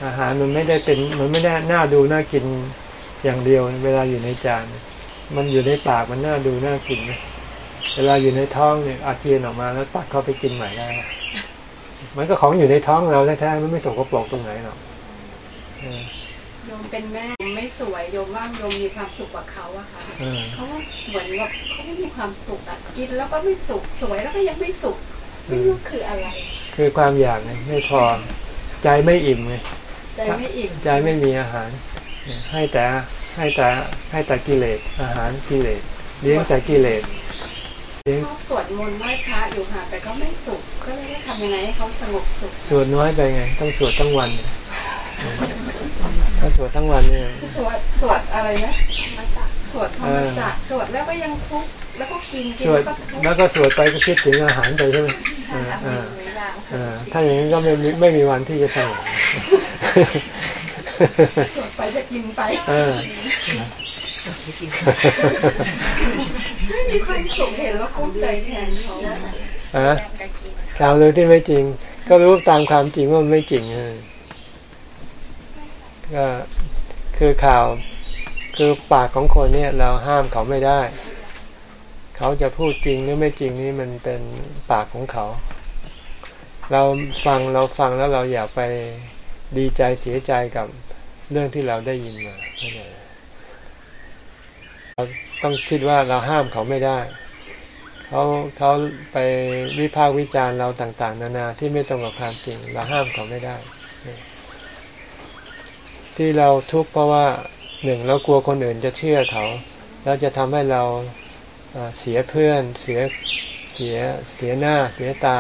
อาหารมันไม่ได้เป็นมันไม่ได้น่าดูน่ากินอย่างเดียวเวลาอยู่ในจาน มันอยู่ในปากมันน่าดูน่ากินไหม เวลาอยู่ในท้องเนี่ยอาเจียนออกมาแล้วตักเข้าไปกินใหม่ได้ มันก็ของอยู่ในท้องเราแท้ๆมันไม่สกปรกตรงไหนหรอกเออโยมเป็นแม่ไม่สวยโยมว่าโยมมีความสุขกว่าเขาอะค่ะเออเขาว่าเหมือนแบบเขาไม่มีความสุขอะกินแล้วก็ไม่สุขสวยแล้วก็ยังไม่สุขไม่รู้คืออะไร คือความอยากไงไม่พอใจไม่อิ่มไงใจไม่อิ่มใจไม่มีอาหาร ให้แต่ให้แต่ให้แต่กิเลสอาหารกิเลสเลี้ยงแต่กิเลสเลี้ยง ชอบสวดมนต์ไหว้พระอยู่ค่ะแต่ก็ไม่สุขก็เลยได้ทำยังไงให้เขาสงบสุขสวดน้อยไปไง ต้องสวดทั้งวันถ้าสวดทั้งวันเนี่ยสวดสวดอะไรนะสวดธรรมจักรสวดแล้วก็ยังทุกข์แล้วก็กินกินสวดแล้วก็ทุกข์แล้วก็สวดไปก็คิดถึงอาหารไปใช่ไหมใช่ค่ะเออมีหลายอย่างเออถ้าอย่างนั้นก็ไม่มีไม่มีวันที่จะสงบสวดไปจะกินไปเออ ไม่มีความสุขเห็นแล้วภูมิใจแทนเขาฮะข่าวลือที่ไม่จริง ก็รู้ตามความจริงว่ามันไม่จริงก็คือข่าวคือปากของคนเนี่ย เราห้ามเขาไม่ได้ เขาจะพูดจริงหรือไม่จริงนี่มันเป็นปากของเขา เราฟังเราฟังแล้วเราอย่าไปดีใจเสียใจกับเรื่องที่เราได้ยินมาเข้าใจไหมเรา ต้องคิดว่าเราห้ามเขาไม่ได้ เขาเขาไปวิพากษ์วิจารณ์เราต่างๆ นานาที่ไม่ตรงกับความจริง เราห้ามเขาไม่ได้ ที่เราทุกข์เพราะว่าหนึ่งเรากลัวคนอื่นจะเชื่อเขา แล้วจะทำให้เราเสียเพื่อน เสียเสียเสียหน้าเสียตา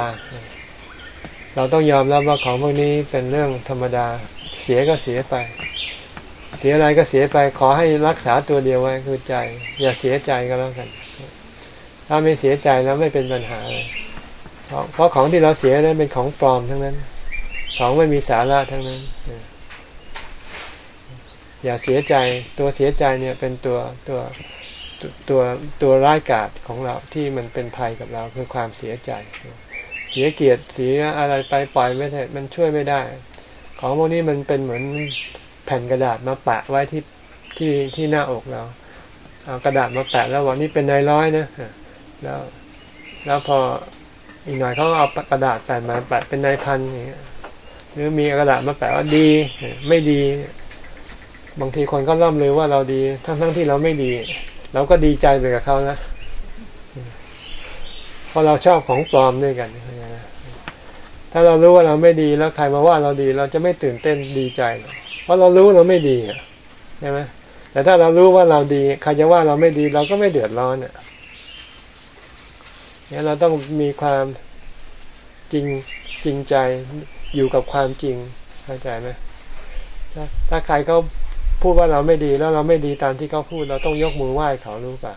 เราต้องยอมรับว่าของพวกนี้เป็นเรื่องธรรมดา เสียก็เสียไป เสียอะไรก็เสียไปขอให้รักษาตัวเดียวไว้คือใจ อย่าเสียใจก็แล้วกัน ถ้าไม่เสียใจแล้วไม่เป็นปัญหาเพราะของที่เราเสียนั้นเป็นของปลอมทั้งนั้น ของไม่มีสาระทั้งนั้น อย่าเสียใจตัวเสียใจเนี่ยเป็นตัวตัวตัวตัวตัวร้ายกาจของเราที่มันเป็นภัยกับเราคือความเสียใจ เสียเกียรติเสียอะไรไปปล่อยไม่ได้มันช่วยไม่ได้ ของพวกนี้มันเป็นเหมือน แผ่นกระดาษมาแปะไว้ที่ที่ที่หน้าอกเรา เอากระดาษมาแปะแล้ววันนี้เป็นนายร้อยนะแล้ว แล้วพออีกหน่อยเขาเอากระดาษแปะมาแปะเป็นนายพันอย่างเงี้ยหรือมีกระดาษมาแปะว่าดีไม่ดี บางทีคนก็ร่ำเลยว่าเราดี ทั้งทั้งที่เราไม่ดี เราก็ดีใจไปกับเขานะเพราะเราชอบของปลอมด้วยกันถ้าเรารู้ว่าเราไม่ดีแล้วใครมาว่าเราดี เราจะไม่ตื่นเต้นดีใจหรอก เพราะเรารู้เราไม่ดีใช่ไหมแต่ถ้าเรารู้ว่าเราดี ใครจะว่าเราไม่ดีเราก็ไม่เดือดร้อนอะเนี่ยเราต้องมีความจริงจริงใจอยู่กับความจริงเข้าใจไหมถ้าถ้าใครเขาพูดว่าเราไม่ดีแล้วเราไม่ดีตามที่เขาพูด เราต้องยกมือไหว้เขารู้ป่ะ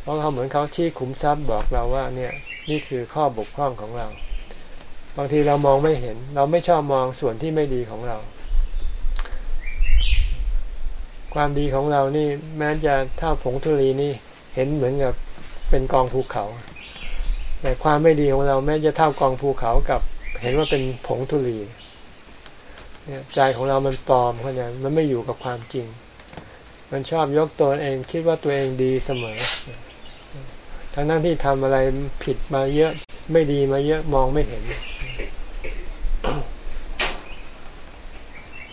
เพราะเขาเหมือนเขาชี้ขุมทรัพย์บอกเราว่า เนี่ย นี่คือข้อบกพร่องของเรา บางทีเรามองไม่เห็น เราไม่ชอบมองส่วนที่ไม่ดีของเรา ความดีของเรานี่ แม้จะเท่าผงธุลีนี่เห็นเหมือนกับเป็นกองภูเขา แต่ความไม่ดีของเราแม้จะเท่ากองภูเขากับเห็นว่าเป็นผงธุลีเนี่ยใจของเรามันปลอมเขาเนี่ยมันไม่อยู่กับความจริง มันชอบยกตัวเองคิดว่าตัวเองดีเสมอ ทั้งนั้นที่ทำอะไรผิดมาเยอะไม่ดีมาเยอะมองไม่เห็น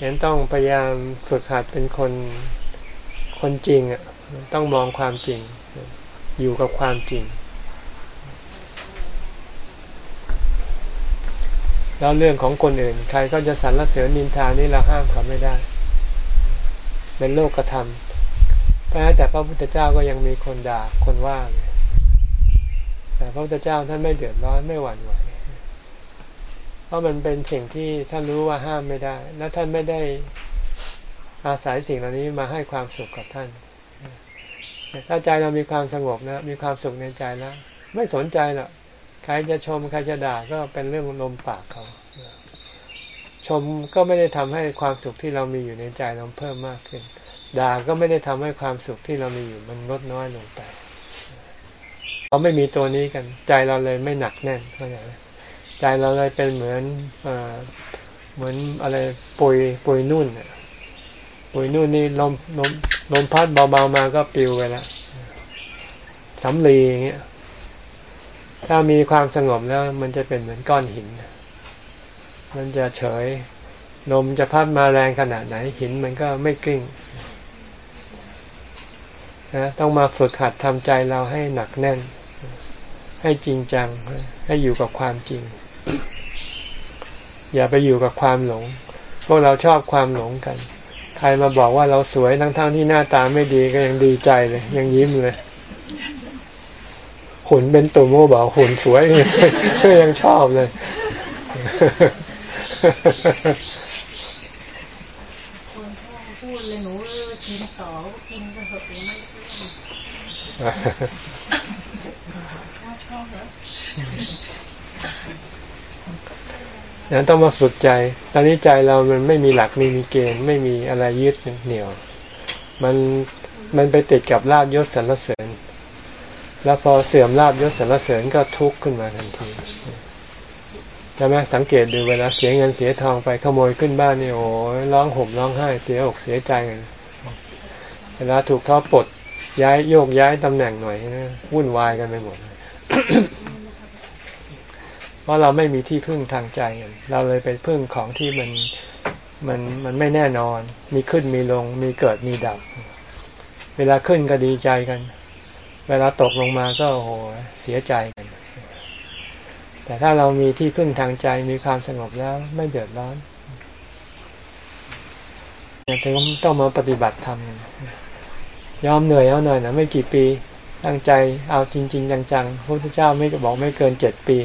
เห็นต้องพยายามฝึกหัดเป็นคนคนจริงอะต้องมองความจริง อยู่กับความจริง แล้วเรื่องของคนอื่น ใครก็จะสรรเสริญนินทานี่เราห้ามเขาไม่ได้ เป็นโลกกระทำเพราะแต่พระพุทธเจ้าก็ยังมีคนด่าคนว่าแต่พระพุทธเจ้าท่านไม่เดือดร้อนไม่หวั่นไหว ราะมันเป็นสิ่งที่ท่านรู้ว่าห้ามไม่ได้ และท่านไม่ได้อาศัยสิ่งเหล่านี้มาให้ความสุขกับท่าน ถ้าใจเรามีความสงบนะ มีความสุขในใจแล้ว ไม่สนใจหรอกใครจะชมใครจะด่าก็เป็นเรื่องลมปากเขา ชมก็ไม่ได้ทำให้ความสุขที่เรามีอยู่ในใจเราเพิ่มมากขึ้น ด่าก็ไม่ได้ทำให้ความสุขที่เรามีอยู่มันลดน้อยลงไป เราไม่มีตัวนี้กัน ใจเราเลยไม่หนักแน่นเข้าใจไหม ใจเราเลยเป็นเหมือนอเหมือนอะไรปุยปุยนุ่นปุยนุ่นนี่ลมลมลมพัดเบาๆมาก็ปิวไปแล้วสำลีอย่างเงี้ยถ้ามีความสงบแล้ว มันจะเป็นเหมือนก้อนหิน มันจะเฉย ลมจะพัดมาแรงขนาดไหนหินมันก็ไม่กลิ้งนะต้องมาฝึกหัดทำใจเราให้หนักแน่น ให้จริงจัง ให้อยู่กับความจริง อย่าไปอยู่กับความหลง พวกเราชอบความหลงกัน ใครมาบอกว่าเราสวยทั้งๆทที่หน้าตาไม่ดีก็ยังดีใจเลย ยังยิ้มเลยหุ่นเป็นตุ่มโมบอกหุ่นสวยก็ยังชอบเลย พูดเลยหนูกินต่อกินก็เถอะไม่ชอบเหรอ นั้นต้องมาฝึกใจ ตอนนี้ใจเรามันไม่มีหลักไม่มีเกณฑ์ไม่มีอะไรยึดเหนี่ยว มันมันไปติดกับลาบยศสรรเสริญ แล้วพอเสื่อมลาบยศสรรเสริญก็ทุกข์ขึ้นมาทันทีใช่ไหมสังเกตดูเวลาเสียเงินเสียทองไปขโมยขึ้นบ้านนี่โอ้ร้องห่มร้องไห้เสียอกเสียใจกันเวลาถูกเขาปลดย้ายโยกย้ายตำแหน่งหน่อยนะวุ่นวายกันไปหมด เพราะเราไม่มีที่พึ่งทางใจกันเราเลยไปพึ่งของที่มันมันมันไม่แน่นอน มีขึ้นมีลง มีเกิดมีดับ เวลาขึ้นก็ดีใจกัน เวลาตกลงมาก็โอ้โหเสียใจกัน แต่ถ้าเรามีที่พึ่งทางใจมีความสงบแล้วไม่เดือดร้อนถึงต้องมาปฏิบัติธรรมยอมเหนื่อยเอาหน่อยนะไม่กี่ปีตั้งใจเอาจริง ๆ จังๆพระพุทธเจ้าไม่บอกไม่เกินเจ็ดปี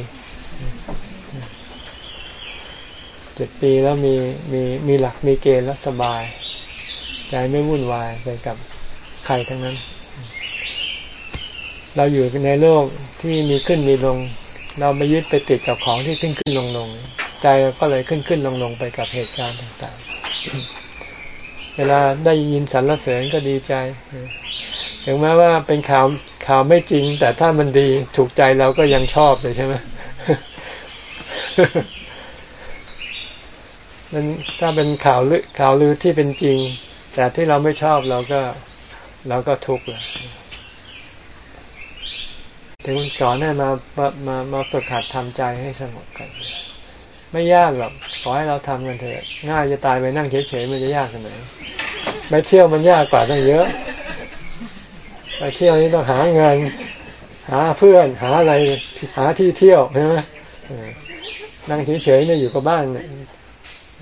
เจ็ดปีแล้วมีมีมีหลักมีเกณฑ์แล้วสบายใจไม่วุ่นวายไปกับใครทั้งนั้น เราอยู่ในโลกที่มีขึ้นมีลง เราไม่ยึดไปติดกับของที่ขึ้นขึ้นลงลงใจก็เลยขึ้นขึ้นลงลงไปกับเหตุการณ์ต่างๆ เวลาได้ยินสรรเสริญก็ดีใจถึงแม้ว่าเป็นข่าวข่าวไม่จริง แต่ถ้ามันดีถูกใจเราก็ยังชอบเลยใช่ไหม มันถ้าเป็นข่าวลือข่าวลือที่เป็นจริง แต่ที่เราไม่ชอบเราก็เราก็ทุกข์เลยถึงสอนให้มามามามาฝึกหัดทำใจให้สงบกัน ไม่ยากหรอกขอให้เราทำกันเถอะง่ายจะตายไปนั่งเฉยๆมันจะยากขนาดไหนไปเที่ยวมันยากกว่าตั้งเยอะ ไปเที่ยวนี้ต้องหาเงิน หาเพื่อนหาอะไรหาที่เที่ยวใช่ไหม นั่งเฉยๆเนี่ยอยู่กับบ้านเนี่ย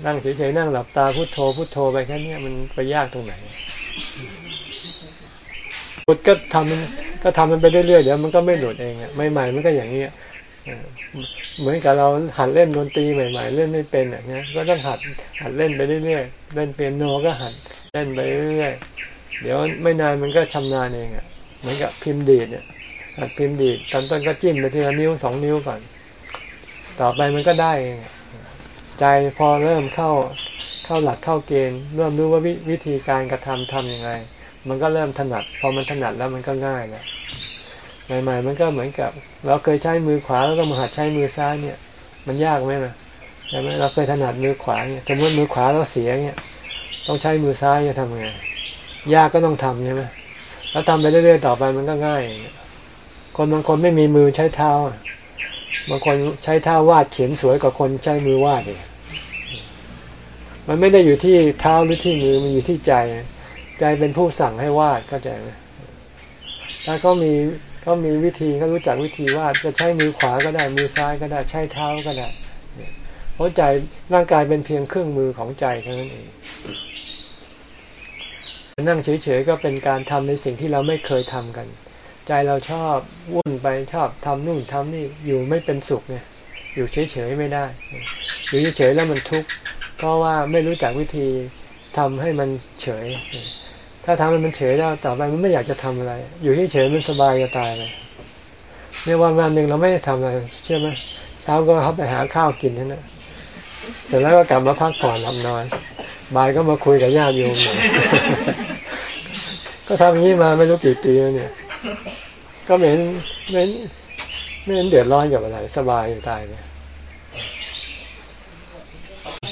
นั่งเฉยๆนั่งหลับตาพุโทโธพุโทโธไปแค่นี้มันไปยากตรงไหนหลุดก็ทำก็ทำมันไปเรื่อยๆเดี๋ยวมันก็ไม่หลุดเองอะใหม่ๆมันก็อย่างนี้เหมือนกับเราหัดเล่นดนตรีใหม่ ๆ เล่นไม่เป็นอะเนี่ยก็ต้องหัดหัดเล่นไปเรื่อยๆเล่นเปียโนก็หัดเล่นไปเรื่อยๆเดี๋ยวไม่นานมันก็ชำนาญเองอะเหมือนกับพิมพ์ดีดเนี่ยหัดพิมพ์ดีดตอนต้นก็จิ้มไปทีละนิ้วสองนิ้วก่อน ต่อไปมันก็ได้ใจพอเริ่มเข้าเข้าหลักเข้าเกณฑ์เริ่มรู้ว่าวิธีการกระทำทํำยังไง มันก็เริ่มถนัด พอมันถนัดแล้วมันก็ง่ายแล้วใหม่ๆมันก็เหมือนกับ เราเคยใช้มือขวาแล้วก็มาหัดใช้มือซ้ายเนี่ย มันยากไหมล่ะใช่ไหมเราเคยถนัดมือขวาเนี่ยสมมติมือขวาเราเสียเนี่ย ต้องใช้มือซ้ายจะทำไงยากก็ต้องทำใช่ไหมแล้วทำไปเรื่อยๆต่อไปมันก็ง่าย คนบางคนไม่มีมือใช้เท้า บางคนใช้เท้าวาดเขียนสวยกว่าคนใช้มือวาดเลยมันไม่ได้อยู่ที่เท้าหรือที่มือมันอยู่ที่ใจ ใจเป็นผู้สั่งให้วาดเข้าใจไหมถ้าเขามีเขามีวิธีเขารู้จักวิธีวาดจะใช้มือขวาก็ได้มือซ้ายก็ได้ใช้เท้าก็ได้เพราะใจร่างกายเป็นเพียงเครื่องมือของใจเท่านั้นเองนั่งเฉยๆก็เป็นการทำในสิ่งที่เราไม่เคยทำกัน ใจเราชอบวุ่นไปชอบทำนู่นทำนี่อยู่ไม่เป็นสุขเนี่ย อยู่เฉยๆไม่ได้ อยู่เฉยๆแล้วมันทุกข์เพราะว่าไม่รู้จักวิธีทำให้มันเฉย ถ้าทำให้มันเฉยแล้วต่อไปมันไม่อยากจะทำอะไร อยู่เฉยๆมันสบายจะตายเลยเนี่ยวันวันหนึ่งเราไม่ได้ทำอะไรเชื่อไหมเช้าก็เขาไปหาข้าวกินนั่นแหละเสร็จแล้วก็กลับมาพักผ่อนหลับนอนบ่ายก็มาคุยกับญาติโยมก็ทำอย่างนี้มาไม่รู้กี่ปีแล้วเนี่ย ก็เหม็นเหม็นไม่เห็นเดือดร้อนกับอะไรสบายอยู่ตายเลย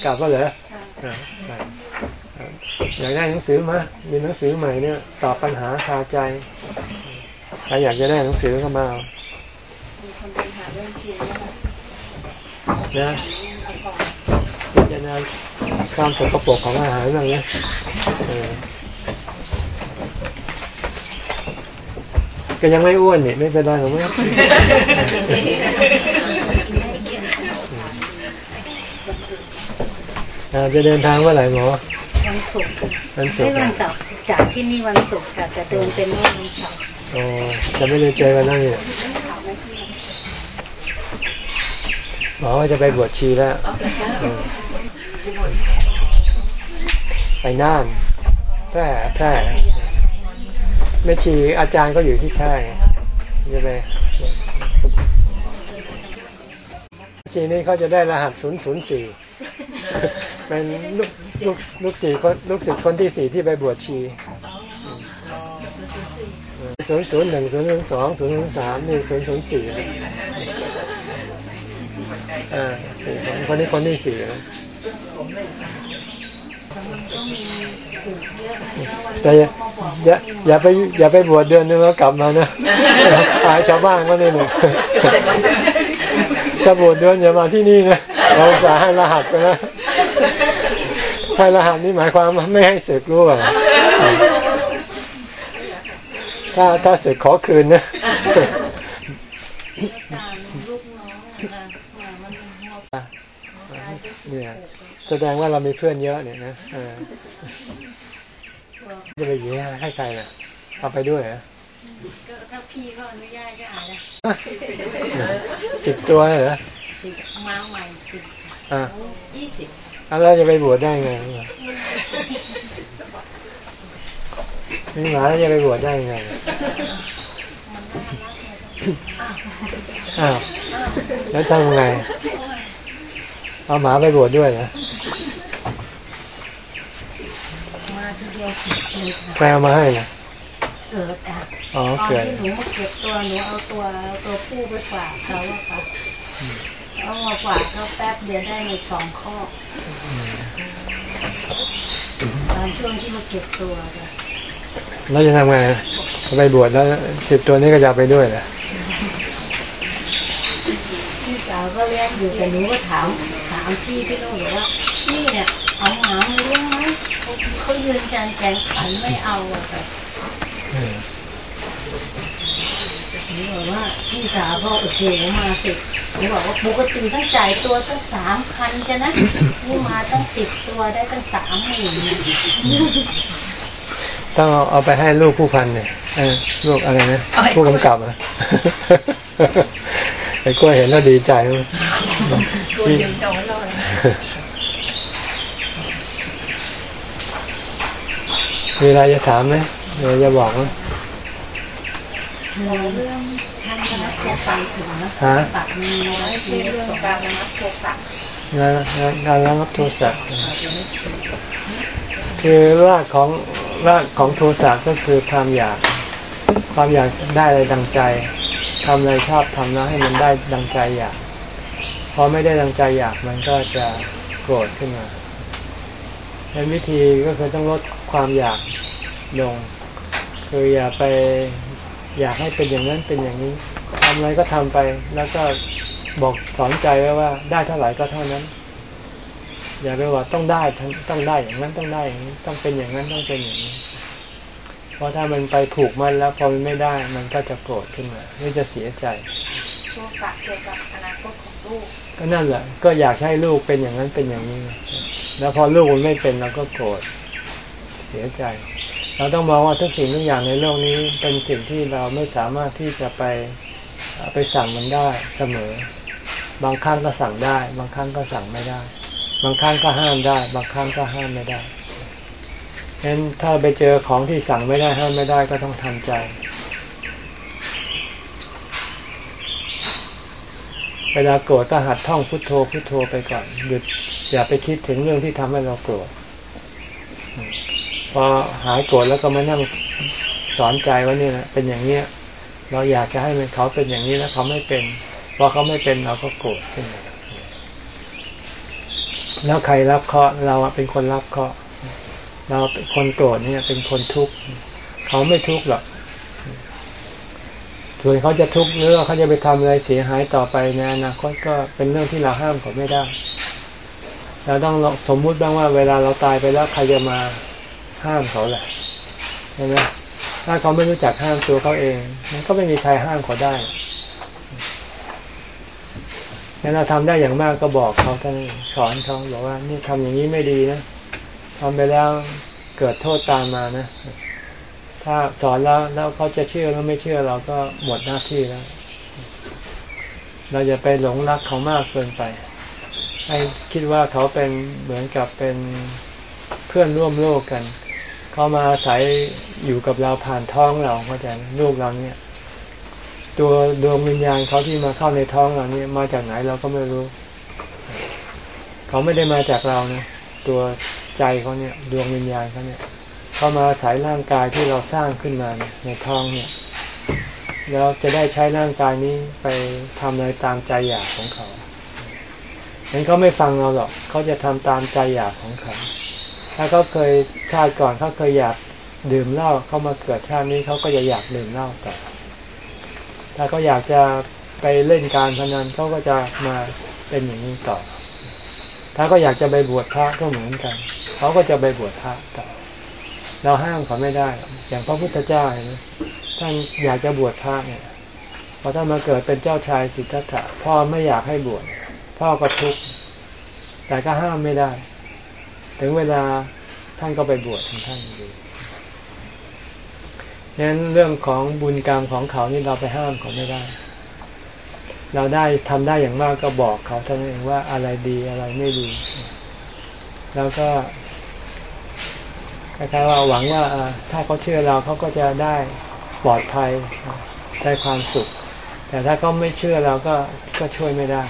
กลับก็เหรออยากได้หนังสือมามีหนังสือใหม่เนี่ยตอบปัญหาคาใจใครอยากจะได้หนังสือก็มาเอามีคนปัญหาเรื่องกินนะพิจารณาความสกปรกของอาหารบ้างนะ ก็ยังไม่อ้วนนี่ไม่เป็นไรหรอกมั้งจะเดินทางเมื่อไหร่หมอวันศุกร์วันศุกร์ไม่วันเสาร์จากที่นี่วันศุกร์ค่ะแต่เดินเป็นวันเสาร์อ๋อจะไม่ได้เจอกันนั่งเนี่ยหมอว่าจะไปบวชชีแล้วไปน่านแพร่แพร่ แม่ชีอาจารย์ก็อยู่ที่แพร่จะไปชีนี้เขาจะได้รหัสศูนย์ศูนย์สี่เป็นลูกลูกลูกสี่คนลูกศิษย์คนที่สี่ที่ไปบวชชีศูนย์ศูนย์หนึ่งศูนย์ศูนย์สองศูนย์ศูนย์สามนี่ศูนย์ศูนย์สี่อ่าคนนี้คนที่สี่ แต่อย่าอย่าอย่าไปอย่าไปบวชเดือนนึงแล้วกลับมานะตายชาวบ้านก็นี่หนึ่งถ้าบวชเดือนอย่ามาที่นี่นะเราจะให้รหัสกันนะให้รหัสนี่หมายความไม่ให้เสกรู้อะถ้าถ้าเสกขอคืนนะเนี่ย แสดงว่าเรามีเพื่อนเยอะเนี่ยนะจะไปอยู่ให้ใครล่ะเอาไปด้วยเหรอถ้าพี่ก็อนุญาตก็อาจจะสิบตัวเหรอสิบมาใหม่สิบยี่สิบแล้วจะไปบวชได้ไงนี่หมาจะไปบวชได้ไงอ้าวแล้วทำไง เอาหมาไปบวชด้วยนะมาทีเดียวสิบเลยใครเอามาให้นะเกิดอะอ๋อเกิดที่หนูมาเก็บตัวหนูเอาตัวตัวผู้ไปฝากเขาอะค่ะเอามาฝากเขาแป๊บเดียวได้ในสองข้อตอนช่วงที่มาเก็บตัวค่ะแล้วจะทำไงไปบวชแล้วสิบตัวนี้ก็จะไปด้วยเหรอพี่ สาวก็เลี้ยงอยู่แต่หนูก็ถามถามพี่พี่ต้องบอกว่าพี่เนี่ยเอาหมามาเลี้ยงไหมเขายืนยันแข่งขันไม่เอาอะค่ะหนูบอกว่าพี่สาวก็โอ้โหมาสิหนูบอกว่าปกติต้องจ่ายตัวตั้งสามพันกันนะนี่มาตั้งสิบตัวได้ตั้งสามหมื่นต้องเอาเอาไปให้ลูกผู้พันเนี่ยลูกอะไรนะผู้กำกับอะ ไอ้กล้วยเห็นแล้วดีใจตัวเดียวจะไม่รอดมีอะไรจะถามไหมมีอะไรจะบอกไหมเรื่องท่านนะโทสะถึงนะตัดมีเรื่องการระงับโทสะงานงานระงับโทสะคือรากของรากของโทสะก็คือความอยาก ความอยากได้อะไรดังใจ ทำอะไรชอบทำแล้วให้มันได้ดังใจอยาก พอไม่ได้ดังใจอยากมันก็จะโกรธขึ้นมาในวิธีก็คือต้องลดความอยากลง คืออย่าไปอยากให้เป็นอย่างนั้นเป็นอย่างนี้ทำอะไรก็ทำไป แล้วก็บอกสอนใจไว้ว่า ได้เท่าไหร่ก็เท่านั้น อย่าไปว่าต้องได้ต้องได้อย่างนั้นต้องได้อย่างนี้ ต้องเป็นอย่างนั้นต้องเป็นอย่างนี้ เพราะถ้ามันไปผูกมันแล้วพอมันไม่ได้ มันก็จะโกรธขึ้นมาหรือจะเสียใจโทสะเกี่ยวกับอนาคตของลูกก็นั่นแหละ ก็อยากให้ลูกเป็นอย่างนั้นเป็นอย่างนี้ แล้วพอลูกมันไม่เป็นเราก็โกรธเสียใจ เราต้องมองว่าทุกสิ่งทุกอย่างในโลกนี้เป็นสิ่งที่เราไม่สามารถที่จะไปไปสั่งมันได้เสมอ บางครั้งก็สั่งได้ บางครั้งก็สั่งไม่ได้ บางครั้งก็ห้ามได้ บางครั้งก็ห้ามไม่ได้ ฉะนั้นถ้าไปเจอของที่สั่งไม่ได้ห้ามไม่ได้ก็ต้องทำใจ เวลาโกรธก็หัดท่องพุทโธพุทโธไปก่อนหยุดอย่าไปคิดถึงเรื่องที่ทำให้เราโกรธพอหายโกรธแล้วก็มานั่งสอนใจว่านี่นะเป็นอย่างเนี้ย เราอยากจะให้มันเขาเป็นอย่างนี้แล้วเขาไม่เป็นพอเขาไม่เป็นเราก็โกรธขึ้นมาแล้วใครรับเคราะห์เราเป็นคนรับเคราะห์ เราเป็นคนโกรธเนี่ยเป็นคนทุกข์เขาไม่ทุกข์หรอกส่วนเขาจะทุกข์หรือเขาจะไปทำอะไรเสียหายต่อไปในอนาคตก็เป็นเรื่องที่เราห้ามเขาไม่ได้เราต้องสมมุติบ้างว่าเวลาเราตายไปแล้วใครจะมาห้ามเขาแหละใช่ไหมถ้าเขาไม่รู้จักห้ามตัวเขาเองมันก็ไม่มีใครห้ามเขาได้งั้นเราทำได้อย่างมากก็บอกเขาท่านสอนเขาบอกว่านี่ทำอย่างนี้ไม่ดีนะ ทำไปแล้วเกิดโทษตามมานะ ถ้าสอนแล้วแล้วเขาจะเชื่อแล้วไม่เชื่อเราก็หมดหน้าที่แล้ว เราจะไปหลงรักเขามากเกินไป ให้คิดว่าเขาเป็นเหมือนกับเป็นเพื่อนร่วมโลกกัน เขามาอาศัยอยู่กับเราผ่านท้องเราเข้าใจลูกเราเนี่ยตัวดวงวิญญาณเขาที่มาเข้าในท้องเราเนี่ยมาจากไหนเราก็ไม่รู้ เขาไม่ได้มาจากเรานะตัว ใจเขาเนี่ยดวงวิญญาณเขาเนี่ยเขามาอาศัยร่างกายที่เราสร้างขึ้นมาในท้องเนี่ยแล้วจะได้ใช้ร่างกายนี้ไปทำอะไรตามใจอยากของเขาเห็นเขาไม่ฟังเราหรอกเขาจะทำตามใจอยากของเขา ถ้าเขาเคยชาติก่อนเขาเคยอยากดื่มเหล้าเขามาเกิดชาตินี้เขาก็จะอยากดื่มเหล้าต่อ ถ้าเขาอยากจะไปเล่นการพนันเขาก็จะมาเป็นอย่างนี้ต่อ ถ้าก็อยากจะไปบวชพระก็เหมือนกัน เขาก็จะไปบวชพระต่เราห้ามเขาไม่ได้ อย่างพระพุทธเจ้าเนไหมท่านอยากจะบวชพระเนี่ยพอท่านมาเกิดเป็นเจ้าชายสิทธัตถะพ่อไม่อยากให้บวชพ่อก็ทุกข์แต่ก็ห้ามไม่ได้ ถึงเวลาท่านก็ไปบวชของท่านอยู่นั้นเรื่องของบุญกรรมของเขานี่เราไปห้ามเขาไม่ได้ เราได้ทำได้อย่างมากก็บอกเขาท่านเองว่าอะไรดีอะไรไม่ดี แล้วก็คล้ายๆว่าหวังว่าถ้าเขาเชื่อเราเขาก็จะได้ปลอดภัยได้ความสุข แต่ถ้าเขาไม่เชื่อเราก็ก็ช่วยไม่ได้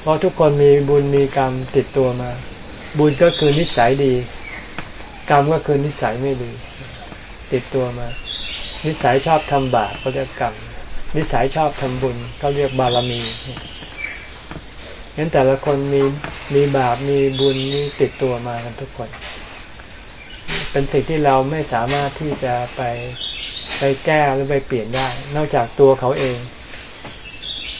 เพราะทุกคนมีบุญมีกรรมติดตัวมา บุญก็คือนิสัยดี กรรมก็คือนิสัยไม่ดี ติดตัวมา นิสัยชอบทำบาปก็เรียกกรรม นิสัยชอบทำบุญก็เรียกบารมีงั้นแต่ละคนมีมีบาปมีบุญมีติดตัวมากันทุกคน เป็นสิ่งที่เราไม่สามารถที่จะไปไปแก้หรือไปเปลี่ยนได้ นอกจากตัวเขาเอง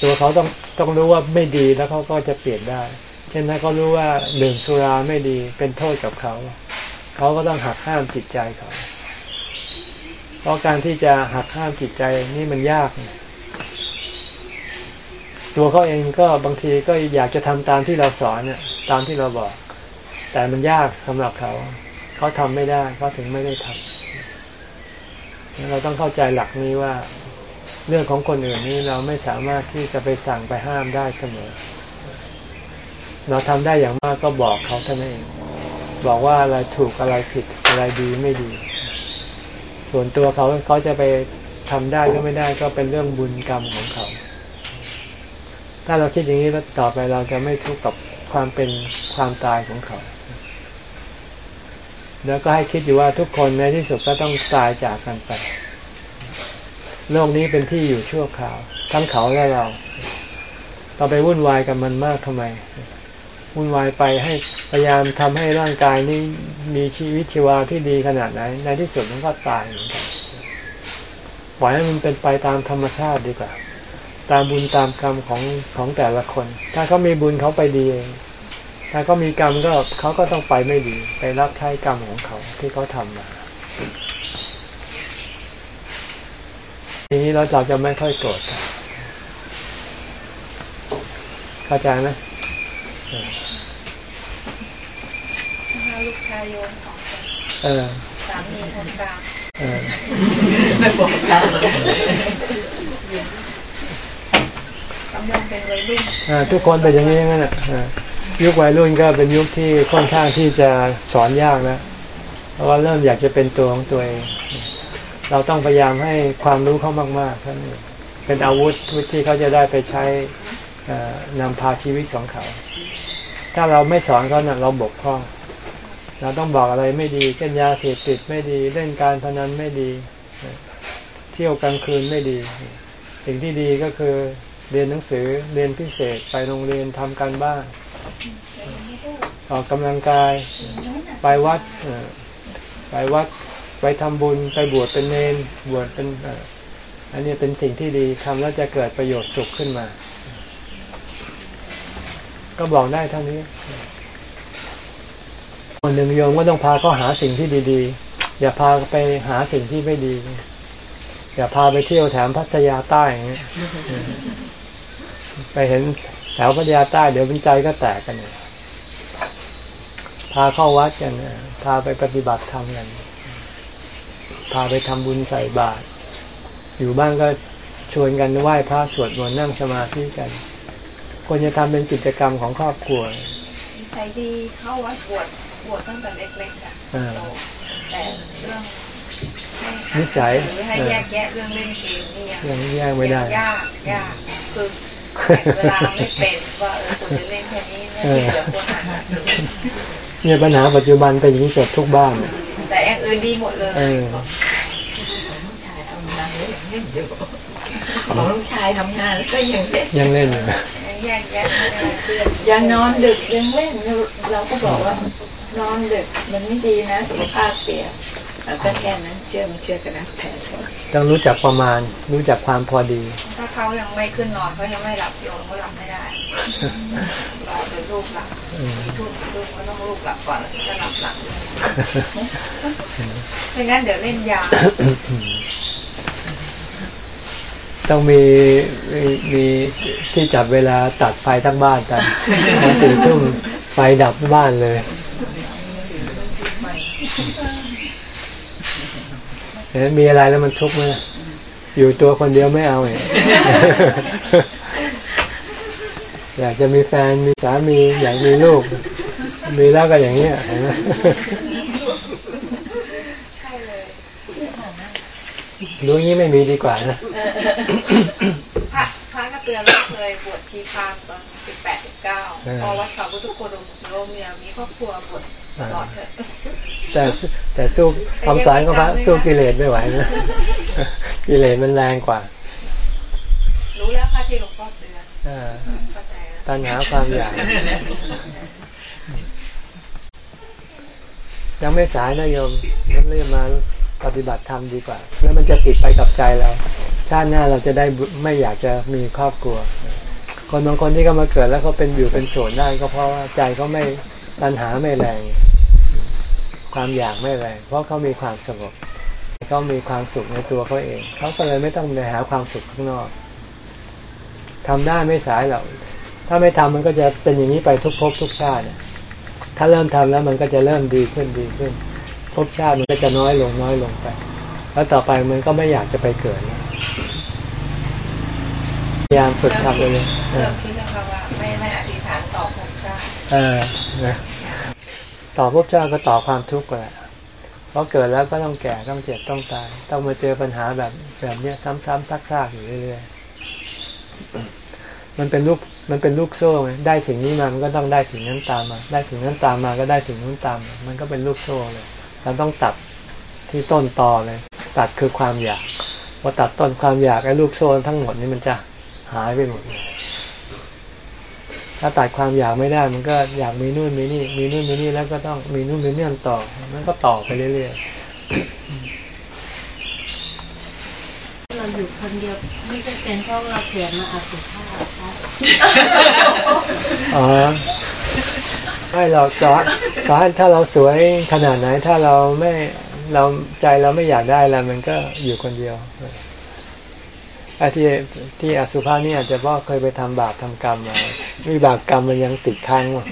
ตัวเขาต้องต้องรู้ว่าไม่ดีแล้วเขาก็จะเปลี่ยนได้ เช่นถ้าเขารู้ว่าดื่มสุราไม่ดีเป็นโทษกับเขา เขาก็ต้องหักห้ามจิตใจเขา ราะการที่จะหักห้ามจิตใจนี่มันยาก ตัวเขาเองก็บางทีก็อยากจะทำตามที่เราสอนเนี่ยตามที่เราบอก แต่มันยากสำหรับเขา เขาทำไม่ได้เขาถึงไม่ได้ทำเราต้องเข้าใจหลักนี้ว่า เรื่องของคนอื่นนี้เราไม่สามารถที่จะไปสั่งไปห้ามได้เสมอ เราทำได้อย่างมากก็บอกเขาเท่านั้นเองบอกว่าอะไรถูกอะไรผิดอะไรดีไม่ดี ส่วนตัวเขาเขาจะไปทำได้ก็ไม่ได้ก็เป็นเรื่องบุญกรรมของเขา ถ้าเราคิดอย่างนี้แล้วต่อไปเราจะไม่ทุกข์กับความเป็นความตายของเขา แล้วก็ให้คิดอยู่ว่าทุกคนในที่สุดก็ต้องตายจากกันไป โลกนี้เป็นที่อยู่ชั่วคราว ทั้งเขาและเรา เราไปวุ่นวายกับมันมากทำไม วุ่นวายไปให้พยายามทำให้ร่างกายนี้มีชีวิตชีวาที่ดีขนาดไหน ในที่สุดมันก็ตายเหมือนกันปล่อยให้มันเป็นไปตามธรรมชาติดีกว่า ตามบุญตามกรรมของของแต่ละคน ถ้าเขามีบุญเขาไปดีเอง ถ้าเขามีกรรมก็เขาก็ต้องไปไม่ดี ไปรับใช้กรรมของเขาที่เขาทำมาทีนี้เราจะไม่ค่อยโกรธเข้าใจไหม ลูกชายโยนของคนเออสามีคนกลางเออไม่บอกกันกำลังเป็นวัยรุ่นอ่าทุกคนเป็นอย่างนี้ทั้งนั้นแหละอ่ายุควัยรุ่นก็เป็นยุคที่ค่อนข้างที่จะสอนยากแล้วเพราะว่าเริ่มอยากจะเป็นตัวของตัวเอง เราต้องพยายามให้ความรู้เขามากๆท่านนเป็นอาวุธที่เขาจะได้ไปใช้เอ่อนำพาชีวิตของเขา ถ้าเราไม่สอนเขาเนะ่ะเราบกพร่อง เราต้องบอกอะไรไม่ดี เช่นยาเสพติดไม่ดีเล่นการพนันไม่ดี เที่ยวกลางคืนไม่ดี สิ่งที่ดีก็คือเรียนหนังสือเรียนพิเศษไปโรงเรียนทำการบ้านออกกำลังกายไปวัดไปวัดไปทำบุญไปบวชเป็นเนนบวชเป็นอันนี้เป็นสิ่งที่ดีทำแล้วจะเกิดประโยชน์สุขขึ้นมา ก็บอกได้เท่านี้คนหนึ่งโยมก็ต้องพาเขาหาสิ่งที่ดีๆ อย่าพาไปหาสิ่งที่ไม่ดี อย่าพาไปเที่ยวแถมพัทยาใต้อย่างเงี้ยไปเห็นแถวพัทยาใต้เดี๋ยวเป็นใจก็แตกกันเนี่ยพาเข้าวัดกันพาไปปฏิบัติธรรมกัน พาไปทำบุญใส่บาตรอยู่บ้านก็ชวนกันไหว้พระสวดมนต์นั่งสมาธิกัน ควรจะทำเป็นกิจกรรมของครอบครัวนิสัยดีเข้าวัดบวชบวชตั้งแต่เล็กๆอะอ่าแต่เรื่องให้นิสัยหรือให้แยกแยะเรื่องเล่นเกมนี่ยังยังแยกไม่ได้ยากยากคือเวลาไม่เป็นว่าเออคุณจะเล่นแค่นี้ไม่ใช่เหลือคนอะเนี่ยปัญหาปัจจุบันเป็นอย่างนี้เกือบทุกบ้านแต่อย่างอื่นดีหมดเลยเออลูกชายทำงานแล้วยังเล่นอยู่ของลูกชายทำงานแล้วก็ยังเล่นยังเล่นอยู่ยัง แยกแยะไม่ได้เพื่อนยังนอนดึกยังเล่นเราก็บอกว่านอนดึกมันไม่ดีนะสุขภาพเสียแล้วก็แค่นั้นเชื่อไม่เชื่อกันนะแผลเถอะต้องรู้จักประมาณ รู้จักความพอดี ถ้าเขายังไม่ขึ้นนอนเขายังไม่หลับโยมก็หลับไม่ได้รอจนลูกหลับอืมทุ่มลูกก็ต้องลูกหลับก่อนแล้วจะหลับหลับไม่งั้นเดี๋ยวเล่นยา ต้องมีมีมีที่จับเวลาตัดไฟทั้งบ้านกันพอสี่ทุ่มไฟดับบ้านเลยเห็นมีอะไรแล้วมันทุกข์ไหมอยู่ตัวคนเดียวไม่เอาเนี่ยอยากจะมีแฟนมีสามีอยากมีลูก มีแล้วก็อย่างเงี้ยเห็นไหม ใช่เลย รู้งี้ไม่มีดีกว่านะพระพระก็เตือนว่าเคยบวชชีพรามตอนสิบแปดสิบเก้าเออพอวัดเขาพุทธโคดมโรเมียมีครอบครัวบวชตลอดเถอะแต่แต่สู้ความสายก็พระสู้กิเลสไม่ไหวนะกิเลสมันแรงกว่า รู้แล้วค่ะที่หลวงพ่อเตือนอ่าเข้าใจแล้วตัณหาความอยากยังไม่สายนะโยมนักเรียนมา ปฏิบัติธรรมดีกว่า แล้วมันจะติดไปกับใจเรา ชาติหน้าเราจะได้ไม่อยากจะมีครอบครัว คนบางคนที่เขามาเกิดแล้วเขาเป็นอยู่เป็นโสดได้ก็เพราะว่าใจเขาไม่ตัณหาไม่แรง ความอยากไม่แรง เพราะเขามีความสงบเขามีความสุขในตัวเขาเอง เขาก็เลยไม่ต้องไปหาความสุขข้างนอกทำได้ไม่สายหรอกถ้าไม่ทำมันก็จะเป็นอย่างนี้ไปทุกภพทุกชาติถ้าเริ่มทำแล้วมันก็จะเริ่มดีขึ้นดีขึ้น ภพชาติมันก็จะน้อยลงน้อยลงไป แล้วต่อไปมันก็ไม่อยากจะไปเกิดแล้วพยายามฝึกทำเลยเอเริ่อมคิดแล้วค่ะว่าไม่ไม่อธิษฐานต่อภพชาติเออนะต่อภพชาติก็ต่อความทุกข์แหละเพราะเกิดแล้วก็ต้องแก่ต้องเจ็บต้องตาย ต้องมาเจอปัญหาแบบแบบเนี้ยซ้ำๆซักๆอยู่เรื่อยๆมันเป็นลูกมันเป็นลูกโซ่ไงได้สิ่งนี้มามันก็ต้องได้สิ่งนั้นตามมา ได้สิ่งนั้นตามมาก็ได้สิ่งนู้นตามมามันก็เป็นลูกโซ่เลย เราต้องตัดที่ต้นตอเลย ตัดคือความอยากพอตัดต้นความอยากไอ้ลูกโซ่ทั้งหมดนี่มันจะหายไปหมดเลยถ้าตัดความอยากไม่ได้ มันก็อยากมีนู่นมีนี่ มีนู่นมีนี่แล้วก็ต้องมีนู่นมีนี่ต่อ มันก็ต่อไปเรื่อยเราอยู่คนเดียวนี่ก็เป็นเพราะเราเกิดมาอาสุภาพครับอ๋อไม่เราต่อ ต่อให้ถ้าเราสวยขนาดไหน ถ้าเราไม่เราใจเราไม่อยากได้แล้วมันก็อยู่คนเดียวไอ้ที่ที่อสุภาพนี่อาจจะเพราะเคยไปทำบาปทำกรรมมาวิบากกรรมมันยังติดค้างอยู่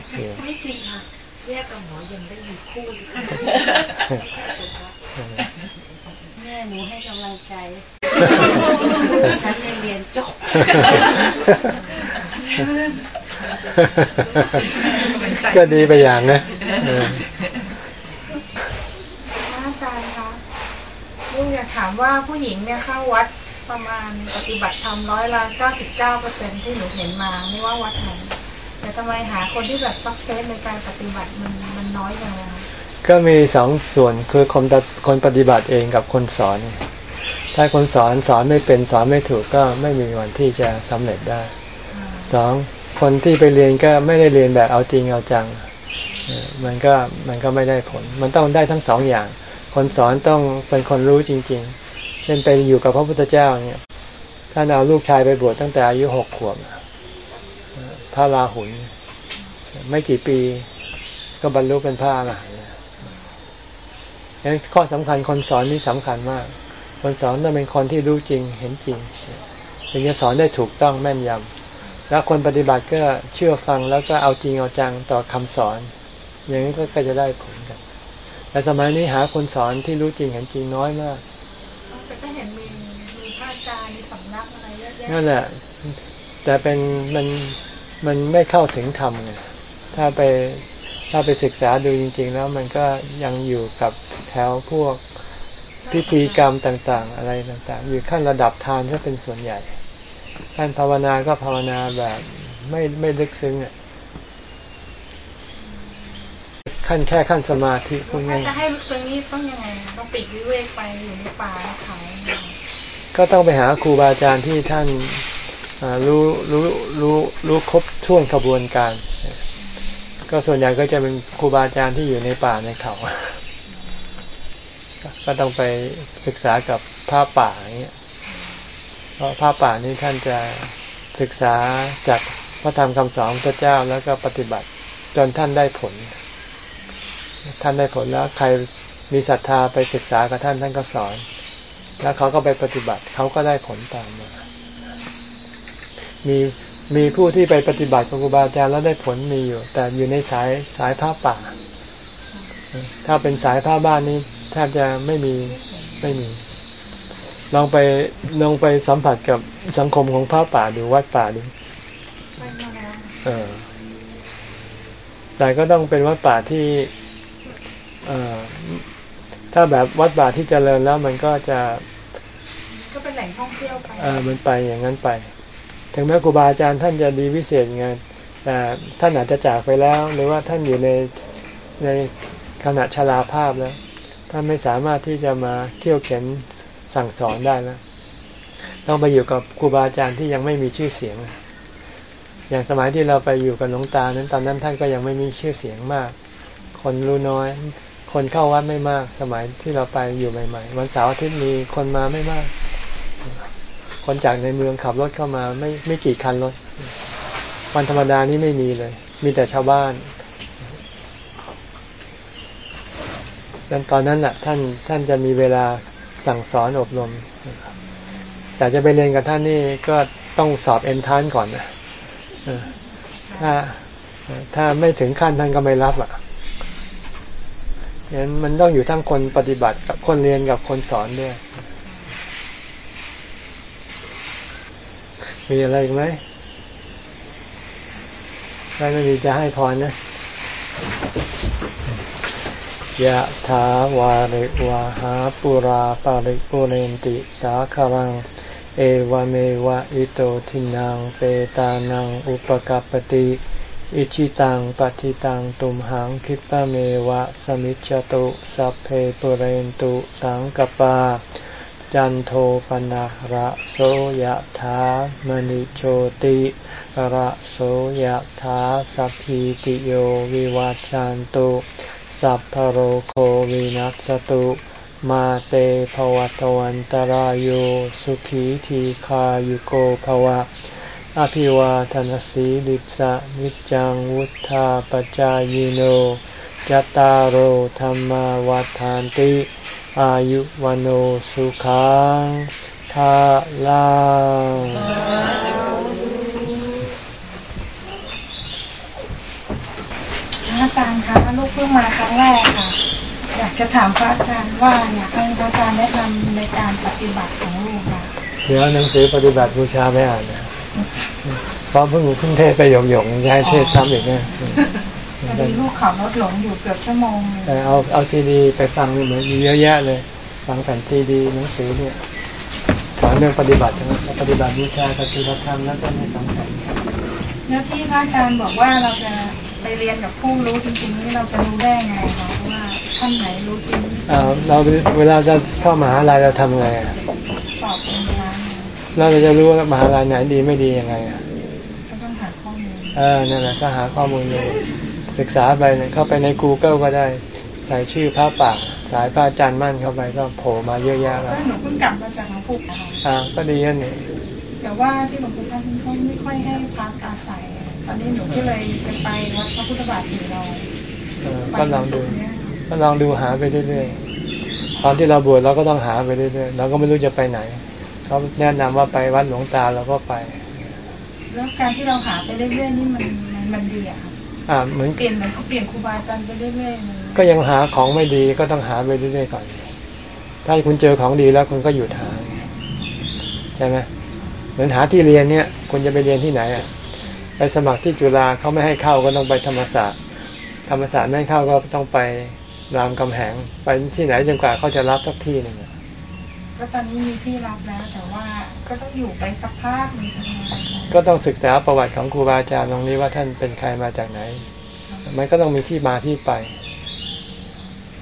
ไม่จริงค่ะแยกกับหมอยังได้มีคู่เลยค่ะไม่ใช่สุภาพแม่หนูให้กำลังใจฉันเรียนเรียนจบ ก็ดีไปอย่างนะเอออาจารย์คะลูกอยากถามว่าผู้หญิงเนี่ยเข้าวัดประมาณปฏิบัติธรรมร้อยละเก้าสิบเก้าเปอร์เซ็นที่หนูเห็นมาไม่ว่าวัดไหนแต่ทำไมหาคนที่แบบซักเซสในการปฏิบัติมันมันน้อยจังเลยคะก็มีสองส่วนคือคนปฏิคนปฏิบัติเองกับคนสอน ถ้าคนสอนสอนไม่เป็นสอนไม่ถูกก็ไม่มีวันที่จะสำเร็จได้อ่าสอง คนที่ไปเรียนก็ไม่ได้เรียนแบบเอาจริงเอาจัง มันก็มันก็ไม่ได้ผล มันต้องได้ทั้งสองอย่าง คนสอนต้องเป็นคนรู้จริงๆเช่นไปอยู่กับพระพุทธเจ้าเนี่ยท่านเอาลูกชายไปบวชตั้งแต่อายุหกขวบพระราหุลไม่กี่ปีก็บรรลุเป็นพระอรหันต์นั้นข้อสำคัญคนสอนนี่สำคัญมาก คนสอนต้องเป็นคนที่รู้จริงเห็นจริงถึงจะสอนได้ถูกต้องแม่นยำ แล้วคนปฏิบัติก็เชื่อฟังแล้วก็เอาจริงเอาจังต่อคำสอน อย่างนี้ก็ก็จะได้ผลกัน แต่สมัยนี้หาคนสอนที่รู้จริงเห็นจริงน้อยมากแต่ก็เห็นมีมีพระอาจารย์มีสำนักอะไรเยอะแยะนั่นแหละแต่เป็นมันมันไม่เข้าถึงธรรมไงถ้าไปถ้าไปศึกษาดูจริง ๆ แล้วมันก็ยังอยู่กับแถวพวกพิธีกรรมต่าง ๆ อะไรต่าง ๆ อยู่ขั้นระดับทานถ้าเป็นส่วนใหญ่ ขั้นภาวนาก็ภาวนาแบบไม่ไม่ลึกซึ้งอะขั้นแค่ขั้นสมาธิพวกถ้านี้จะให้ลึกซึ้งนี่ต้องยังไงคะต้องปิดวิเวกไปอยู่ในป่าในเขาก็ต้องไปหาครูบาอาจารย์ที่ท่านอ่ารู้รู้รู้รู้ครบถ้วนขบวนการ ก็ส่วนใหญ่ก็จะเป็นครูบาอาจารย์ที่อยู่ในป่าในเขา ก็ต้องไปศึกษากับพระป่าอย่างเงี้ย เพราะพระป่านี้ท่านจะศึกษาจากพระธรรมคำสอนพระเจ้าแล้วก็ปฏิบัติจนท่านได้ผล ท่านได้ผลแล้วใครมีศรัทธาไปศึกษากับท่านท่านก็สอน แล้วเขาก็ไปปฏิบัติเขาก็ได้ผลตามมา มีมีผู้ที่ไปปฏิบัติกับครูบาอาจารย์แล้วได้ผลมีอยู่ แต่อยู่ในสายสายผ้าป่า ถ้าเป็นสายผ้าบ้านนี้แทบจะไม่มีไม่มี ลองไปลองไปสัมผัสกับสังคมของผ้าป่าดูวัดป่าดูไปมาแล้วเออแต่ก็ต้องเป็นวัดป่าที่เอ่อถ้าแบบวัดป่าที่เจริญแล้วมันก็จะก็เป็นแหล่งท่องเที่ยวไปเออมันไปอย่างนั้นไป ถึงแม้ครูบาอาจารย์ท่านจะดีวิเศษยังไงแต่ท่านอาจจะจากไปแล้ว หรือว่าท่านอยู่ในในขณะชราภาพแล้วท่านไม่สามารถที่จะมาเที่ยวเข็น สั่งสอนได้แล้วต้องไปอยู่กับครูบาอาจารย์ที่ยังไม่มีชื่อเสียง อย่างสมัยที่เราไปอยู่กับหลวงตานั้นตอนนั้นท่านก็ยังไม่มีชื่อเสียงมาก คนรู้น้อย คนเข้าวัดไม่มาก สมัยที่เราไปอยู่ใหม่ ๆ วันเสาร์อาทิตย์มีคนมาไม่มาก คนจากในเมืองขับรถเข้ามาไม่ไม่กี่คันรถ วันธรรมดานี่ไม่มีเลย มีแต่ชาวบ้านดังตอนนั้นแหละท่านท่านจะมีเวลา สั่งสอนอบรมแต่จะไปเรียนกับท่านนี่ก็ต้องสอบเอนทานก่อนนะถ้าถ้าไม่ถึงขั้นท่านก็ไม่รับอะงั้นมันต้องอยู่ทั้งคนปฏิบัติกับคนเรียนกับคนสอนด้วย มีอะไรอีกไหมใครไม่มีจะให้พรนะ ยะถาวาริวาหาปุราปาริปุเรนติสาคารัง เอวเมวะอิโตทินังเปตานังอุปกัปปติอิชิตังปฏิตังตุมหังคิปะเมวะสมิจจตุสัพเพปุเรนตุสังกปา จันโทปนะระโสยถามณิโชติระโสยถาสัพพิติโยวิวัจจันตุ สัพพโรโควินัสตุมาเตภวตวันตารโยสุขีทีขายุโกภวะ อภิวาทนสีลิสะนิจังวุธาปจายโนจตารโหธรรมวาทานติ อายุวันโอสุขังภาลังอาจารย์คะ พิ่งมาครั้งแรกค่ะ อยากจะถามพระอาจารย์ว่าอยากให้พระอาจารย์แนะนำในการปฏิบัติของลูกค่ะเดี๋ยวหนังสือปฏิบัติบูชาไม่อ่านนะเพราะเพิ่งเพิ่งเทศไปหยกหยกๆจะให้เทศซ้ำอีกนะพอดีลูกขับรถหลงอยู่เกือบชั่วโมงเลยแต่เอาเอาซีดีไปฟังนี่เหมือนมีเยอะแยะเลยฟังแผ่นซีดีหนังสือเนี่ยสอนเรื่องปฏิบัติใช่ไหมปฏิบัติบูชาปฏิบัติธรรมแล้วก็มีสองแผ่นแล้วที่พระอาจารย์บอกว่าเราจะ ไปเรียนกับผู้รู้จริงๆนี่เราจะรู้ได้ไงคะว่าท่านไหนรู้จริงอ่าเราเวลาจะเข้ามหาลัยเราทำไงอะสอบเป็นร้านเราจะรู้ว่ามหาลัยไหนดีไม่ดียังไงอะก็ต้องหาข้อมูลเออนั่นแหละก็หาข้อมูลเลยศึกษาไปเนี่ยเข้าไปใน Google ก็ได้ใส่ชื่อพระป่าสายพระอาจารย์มั่นเข้าไปก็โผล่มาเยอะแยะแล้แล้ววหนูเพิ่งกลับมาจากหลวงปู่ค่ะอ่าก็ดีนั่นนี่แต่ว่าที่หลวงปู่ท่านเขาไม่ค่อยให้พักอาศัย ตอนนี้หนูก็เลยจะไปวัดพระพุทธบาทสีเราเออก็ลองดู ก็ลองดูหาไปเรื่อยๆ ตอนที่เราบวชเราก็ต้องหาไปเรื่อยๆ เราก็ไม่รู้จะไปไหนเขาแนะนำว่าไปวัดหลวงตาเราก็ไป แล้วการที่เราหาไปเรื่อยๆนี่มันมันมันดีอะค่ะอ่าเหมือนเปลี่ยนเหมือนเขาเปลี่ยนครูบาอาจารย์ไปเรื่อยๆมันก็ยังหาของไม่ดีก็ต้องหาไปเรื่อยๆก่อน ถ้าคุณเจอของดีแล้วคุณก็หยุดหาใช่ไหมเหมือนหาที่เรียนเนี่ยคุณจะไปเรียนที่ไหนอะ ไปสมัครที่จุฬาเขาไม่ให้เข้าก็ต้องไปธรรมศาสตร์ ธรรมศาสตร์ไม่ให้เข้าก็ต้องไปรามคำแหง ไปที่ไหนจนกว่าเขาจะรับสักที่หนึ่งอะก็ตอนนี้มีที่รับแล้วแต่ว่าก็ต้องอยู่ไปสักพักมีทำงานก็ต้องศึกษาประวัติของครูบาอาจารย์ตรงนี้ว่าท่านเป็นใครมาจากไหน มันก็ต้องมีที่มาที่ไป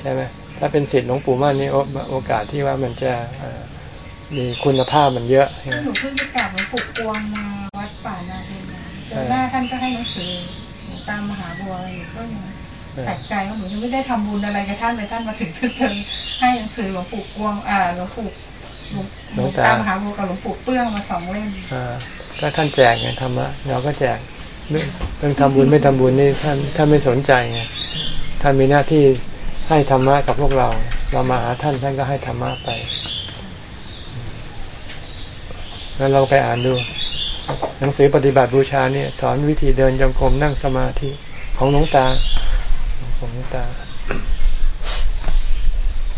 ใช่ไหมถ้าเป็นศิษย์หลวงปู่มั่นนี่โอโอกาสที่ว่ามันจะเอ่อมีคุณภาพมันเยอะใช่ไหมหนูเพิ่งไปกราบหลวงปู่กวงมาวัดป่านาเรมาเจอหน้าท่านก็ให้หนังสือหนูตามมหาบัวอยู่ก็ยังแปลกใจว่าหนูยังไม่ได้ทำบุญอะไรกับท่านเลยท่านมาถึงเจอให้หนังสือหลวงปู่กวงอ่าหลวงปู่หลวงหลวงตามหาบัวกับหลวงปู่เปื้องมาสองเล่มอ่าก็ท่านแจกไงธรรมะเราก็แจกเรื่องเรื่องทำบุญไม่ทำบุญนี่ท่านท่านไม่สนใจไงท่านมีหน้าที่ให้ธรรมะกับพวกเรา เรามาหาท่านท่านก็ให้ธรรมะไป แล้วเราไปอ่านดู หนังสือปฏิบัติบูชาเนี่ย สอนวิธีเดินจงกรมนั่งสมาธิของหลวงตาของหลวงตา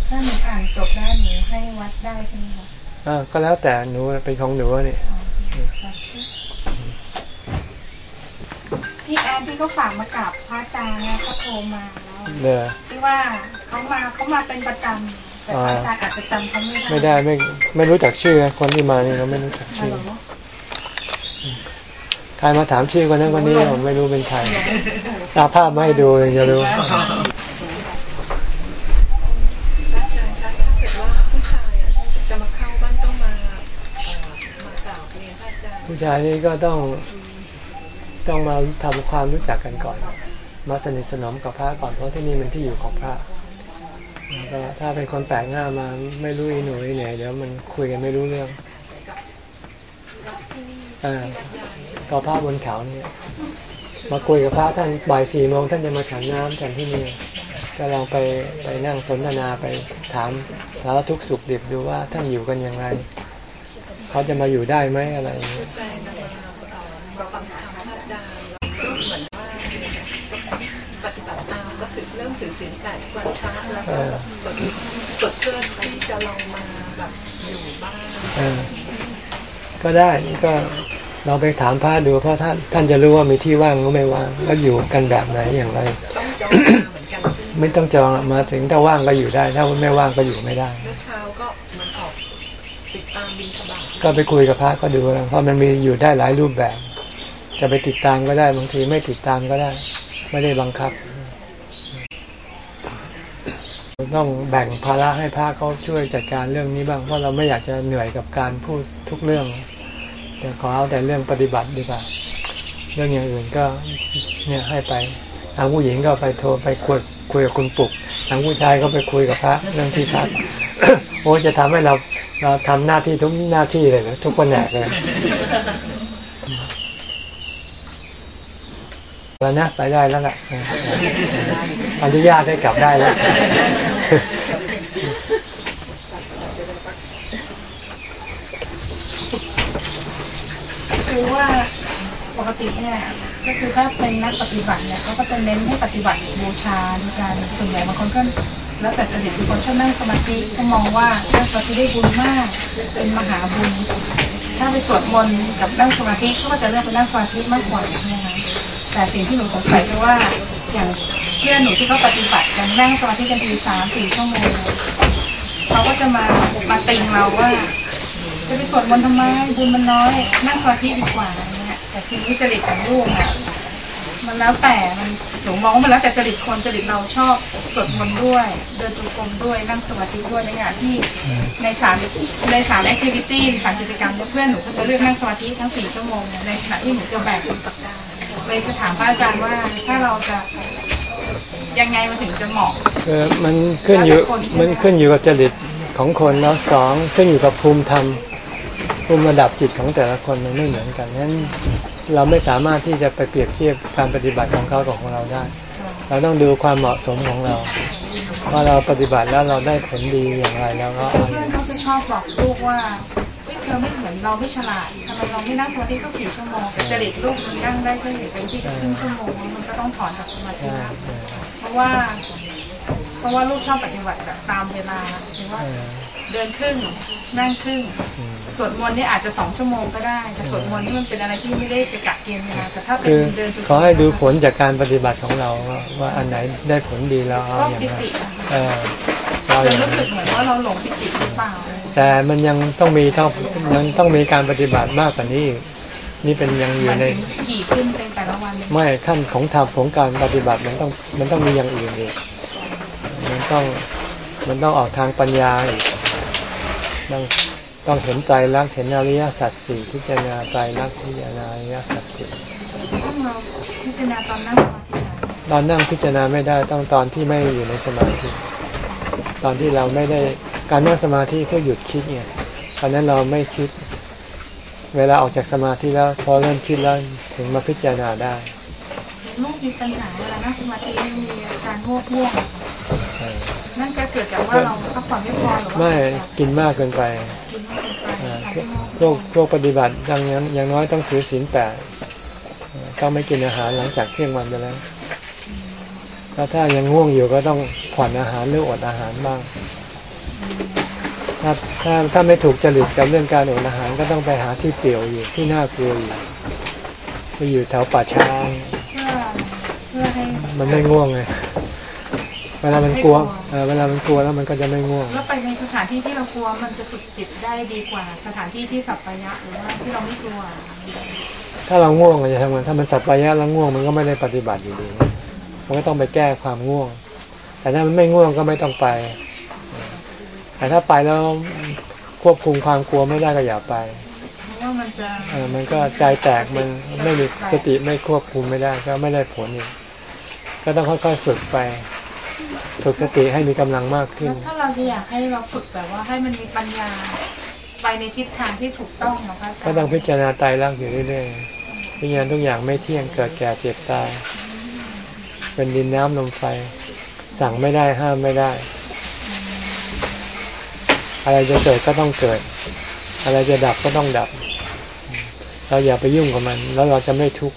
ถ้าหนูอ่านจบแล้วหนูให้วัดได้ใช่ไหมคะอ่าก็แล้วแต่หนูเป็นของหนูเนี่ยอ๋อครับที่แอนที่เขาฝากมากราบพระอาจารย์เนี่ยเขาโทรมาแล้วเด้อที่ว่าเขามาเขามาเป็นประจำแต่พระอาจารย์อาจจะจำเขาไม่ได้ไม่ได้ไม่ไม่รู้จักชื่อคนที่มานี่เราไม่รู้จักฮัลชื่อโหล ใครมาถามชื่อคนนั้นคนนี้ผมไม่รู้เป็นใครตาภาพไม่ให้ดูยังจะรู้ผู้ชายนี่ก็ต้องต้องมาทำความรู้จักกันก่อน มาสนิทสนมกับพระก่อนเพราะที่นี่มันที่อยู่ของพระแล้วก็ถ้าเป็นคนแปลกหน้ามาไม่รู้อีหนูอีเหน่เดี๋ยวมันคุยกันไม่รู้เรื่องอ่า ก็พระบนเขาเนี่ย มาคุยกับพระท่านบ่ายสี่โมงท่านจะมาฉันน้ำฉันที่นี่ก็ลองไปไปนั่งสนทนาไปถามสารทุกข์สุขดิบดูว่าท่านอยู่กันอย่างไรเขาจะมาอยู่ได้ไหมอะไรอย่างเงี้ยแฟนมาเอ่อเราฟังธรรมพระอาจารย์แล้วก็เหมือนว่าปฏิบัติตามก็ถึงเริ่มถือศีลแปดวันพระแล้วก็กดกดเพื่อนที่จะลองมาแบบอยู่บ้านเออก็ได้ก็ เราไปถามพระดูเพราะท่านท่านจะรู้ว่ามีที่ว่างหรือไม่ว่างแล้วอยู่กันแบบไหนอย่างไรต้องจองมาเหมือนกันใช่ไหมไม่ต้องจองอะมาถึงถ้าว่างก็อยู่ได้ ถ้าไม่ว่างก็อยู่ไม่ได้เมื่อเช้าก็เหมันออกติดตามบินทบาทก็ไปคุยกับพระก็ดูแล้วเพราะมันมีอยู่ได้หลายรูปแบบ จะไปติดตามก็ได้บางทีไม่ติดตามก็ได้ ไม่ได้บังคับต้องแบ่งภาระให้พระเขาช่วยจัดการเรื่องนี้บ้างเพราะเราไม่อยากจะเหนื่อยกับการพูดทุกเรื่อง แต่ขอเอาแต่เรื่องปฏิบัติดีกว่า เรื่องอย่างอื่นก็เนี่ยให้ไปทางผู้หญิงก็ไปโทรไปคุยคุยกับคุณปุกทางผู้ชายก็ไปคุยกับพระเรื่องที่พักโอ้จะทำให้เราเราทำหน้าที่ทุกหน้าที่เลยนะทุกคนแหนกเลยแล้วนะไปได้แล้วล่ะอนุญาตให้กลับได้แล้ว คือว่าปกติเนี่ยก็คือถ้าเป็นนักปฏิบัติเนี่ยเขาก็จะเน้นให้ปฏิบัติบูชาในการส่วนใหญ่บางคนก็แล้วแต่จริตบางคนชอบนั่งสมาธิก็มองว่านั่งสมาธิได้บุญมากเป็นมหาบุญถ้าไปสวดมนต์กับนั่งสมาธิเขาก็จะเลือกไปนั่งสมาธิมากกว่านะคะแต่สิ่งที่หนูสงสัยคือว่าอย่างเพื่อนหนูที่เขาปฏิบัติกันนั่งสมาธิกันทีสามสี่ชั่วโมงเขาก็จะมามาติงเราว่า จะไปสวดมนต์ทำไมบุญมันน้อยนั่งสมาธิดีกว่าอะไรเงี้ยแต่ทีนี้จริตของลูกอะมันแล้วแต่มันหนูมองว่ามันแล้วแต่จริตคนจริตเราชอบสวดมนต์ด้วย เดินจงกรมด้วยนั่งสมาธิด้วยในขณะที่ในสามในสามแอคทิวิตี้ในสามกิจกรรมเนี่ยเพื่อนหนูก็จะเลือกนั่งสมาธิทั้งสี่ชั่วโมงเนี่ยในขณะที่หนูจะแบ่งเลยจะถามพระอาจารย์ว่าถ้าเราจะยังไงมันถึงจะเหมาะคือมันขึ้นอยู่แล้วแต่คนใช่ไหมมันขึ้นอยู่กับจริตของคนแล้วสองขึ้นอยู่กับภูมิธรรม ภูมิระดับจิตของแต่ละคนมันไม่เหมือนกันนั้นเราไม่สามารถที่จะไปเปรียบเทียบการปฏิบัติของเขากับของเราได้ เราต้องดูความเหมาะสมของเราว่าเราปฏิบัติแล้วเราได้ผลดีอย่างไรแล้วก็เอาเพื่อนเขาจะชอบบอกลูกว่าเฮ้ยเธอไม่เหมือนเราไม่ฉลาดทำไมเราไม่นั่งสมาธิก็สี่ชั่วโมงแต่จริตลูกมันนั่งได้แค่เต็มที่แค่ครึ่งชั่วโมงมันก็ต้องถอนจากสมาธิใช่เพราะว่า เพราะว่าลูกชอบปฏิบัติแบบตามเวลาหรือว่าเออเดินครึ่งนั่งครึ่งอืม สวดมนต์นี่อาจจะสองชั่วโมงก็ได้แต่สวดมนต์นี่มันเป็นอะไรที่ไม่ได้ไปกะเกณฑ์เวลาแต่ถ้าเป็นคือเดินจงกรมขอให้ดูผลจากการปฏิบัติของเราว่าว่าอันไหนได้ผลดีแล้วเอาก็อย่างปินั้นติอะค่ะเออเอาอจะย่างรู้นั้สึกนเหมือนว่าเราหลงปิติหรือเปล่าแต่มันยังต้องมีเท่ายังต้องมีการปฏิบัติมากกว่านี้อีกนี่เป็นยังอยู่มันในถึงขี่ขึ้นเป็นแต่ละวันไม่ขั้นของธรรมของการปฏิบัติมันต้องมันต้องมีอย่างอื่นอีกมันต้องมันต้องออกทางปัญญาอีกต้อง ต้องเห็นใจรักษณ์เห็นอริยสัจสี่พิจารณาใจรักษณ์พิจารณาอริยสัจสี่ถ้าเราพิจารณาตอนนั่งสมาธิตอนนั่งพิจารณาไม่ได้ต้องตอนที่ไม่อยู่ในสมาธิ ตอนที่เราไม่ได้การนั่งสมาธิเพื่อหยุดคิดไงตอนนั้นเราไม่คิด เวลาออกจากสมาธิแล้วพอเริ่มคิดแล้วถึงมาพิจารณาได้ลูกมีปัญหาเวลานั่งสมาธิมีอาการง่วงง่วงเออนั่นก็เกิดจากว่าเราพักผ่อนไม่พอหรือว่าไม่กินมากเกินไป กินมากเกินไปอ่าทำให้ง่วงพวกพวกปฏิบัติดังนั้นอย่างน้อยต้องถือศีลแปดเอ่อต้องไม่กินอาหารหลังจากเที่ยงวันไปแล้วแล้วถ้ายังง่วงอยู่ก็ต้องผ่อนอาหารหรืออดอาหารบ้าง ถ้าถ้าถ้าไม่ถูกจริตกับเรื่องการอดอาหารก็ต้องไปหาที่เปลี่ยวอยู่ที่น่ากลัวอยู่ไปอยู่แถวป่าช้าเพื่อเพื่อให้มันไม่ง่วงไงเวลามันกลัวเออเวลามันกลัวแล้วมันก็จะไม่ง่วง แล้วไปในสถานที่ที่เรากลัวมันจะฝึกจิตได้ดีกว่า สถานที่ที่สัปปายะหรือว่าที่เราไม่กลัว ถ้าเราง่วงเราจะทำไงถ้ามันสัปปายะแล้วง่วงมันก็ไม่ได้ปฏิบัติอยู่ดีมันก็ต้องไปแก้ความง่วง แต่ถ้ามันไม่ง่วงก็ไม่ต้องไป แต่ถ้าไปแล้วควบคุมความกลัวไม่ได้ก็อย่าไปเพราะว่ามันจะเออมันก็ใจแตกมันไม่มีสติไม่ควบคุมไม่ได้ก็ไม่ได้ผลอีกก็ต้องค่อยๆฝึกไป ฝึกสติให้มีกำลังมากขึ้แล้นวถ้าเราจะอยากให้เราฝึกแบบว่าให้มันมีปัญญาไปในทิศทางที่ถูกต้องนะคะอาจารย์ก็ต้องพิจารณาไตรลักษณ์อยู่เรื่อยๆพิจารณาทุกอย่างไม่เที่ยงเกิดแก่เจ็บตายเป็นดินน้ำลมไฟ สั่งไม่ได้ห้ามไม่ได้ อะไรจะเกิดก็ต้องเกิด อะไรจะดับก็ต้องดับ เราอย่าไปยุ่งกับมัน แล้วเราจะไม่ทุกข์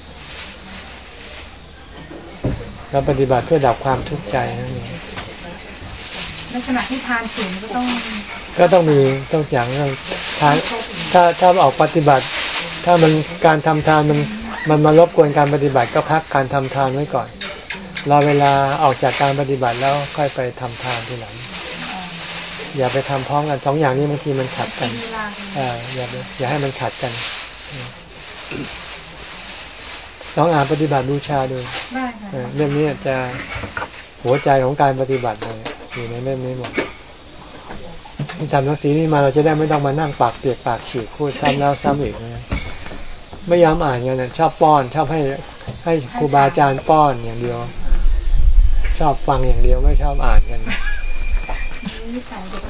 เราปฏิบัติเพื่อดับความทุกข์ใจนั่นเองในขณะที่ทานศีลก็ต้อง ก็ต้องมีต้องอย่างนั้นทานถ้าถ้าออกปฏิบัติ ถ้ามันการทำทานมันมันมารบกวนการปฏิบัติก็พักการทำทานไว้ก่อนรอเวลาออกจากการปฏิบัติแล้วค่อยไปทำทานทีหลังอย่าไปทำพร้อมกันสองอย่างนี้บางทีมันขัดกันเวลาเอออย่าไปอย่าให้มันขัดกัน ลองอ่านปฏิบัติบูชาดูได้ค่ะเออเล่มนี้จะหัวใจของการปฏิบัติเลยอยู่ในเล่มนี้หมดที่ทำหนังสือนี้มาเราจะได้ไม่ต้องมานั่งปากเปียกปากฉีกพูดซ้ำแล้วซ้ำอีกนะไม่ยอมอ่านกันนะชอบป้อนชอบให้ให้ครูบาอาจารย์ป้อนอย่างเดียว ชอบฟังอย่างเดียวไม่ชอบอ่านกันนิสัยเด็ก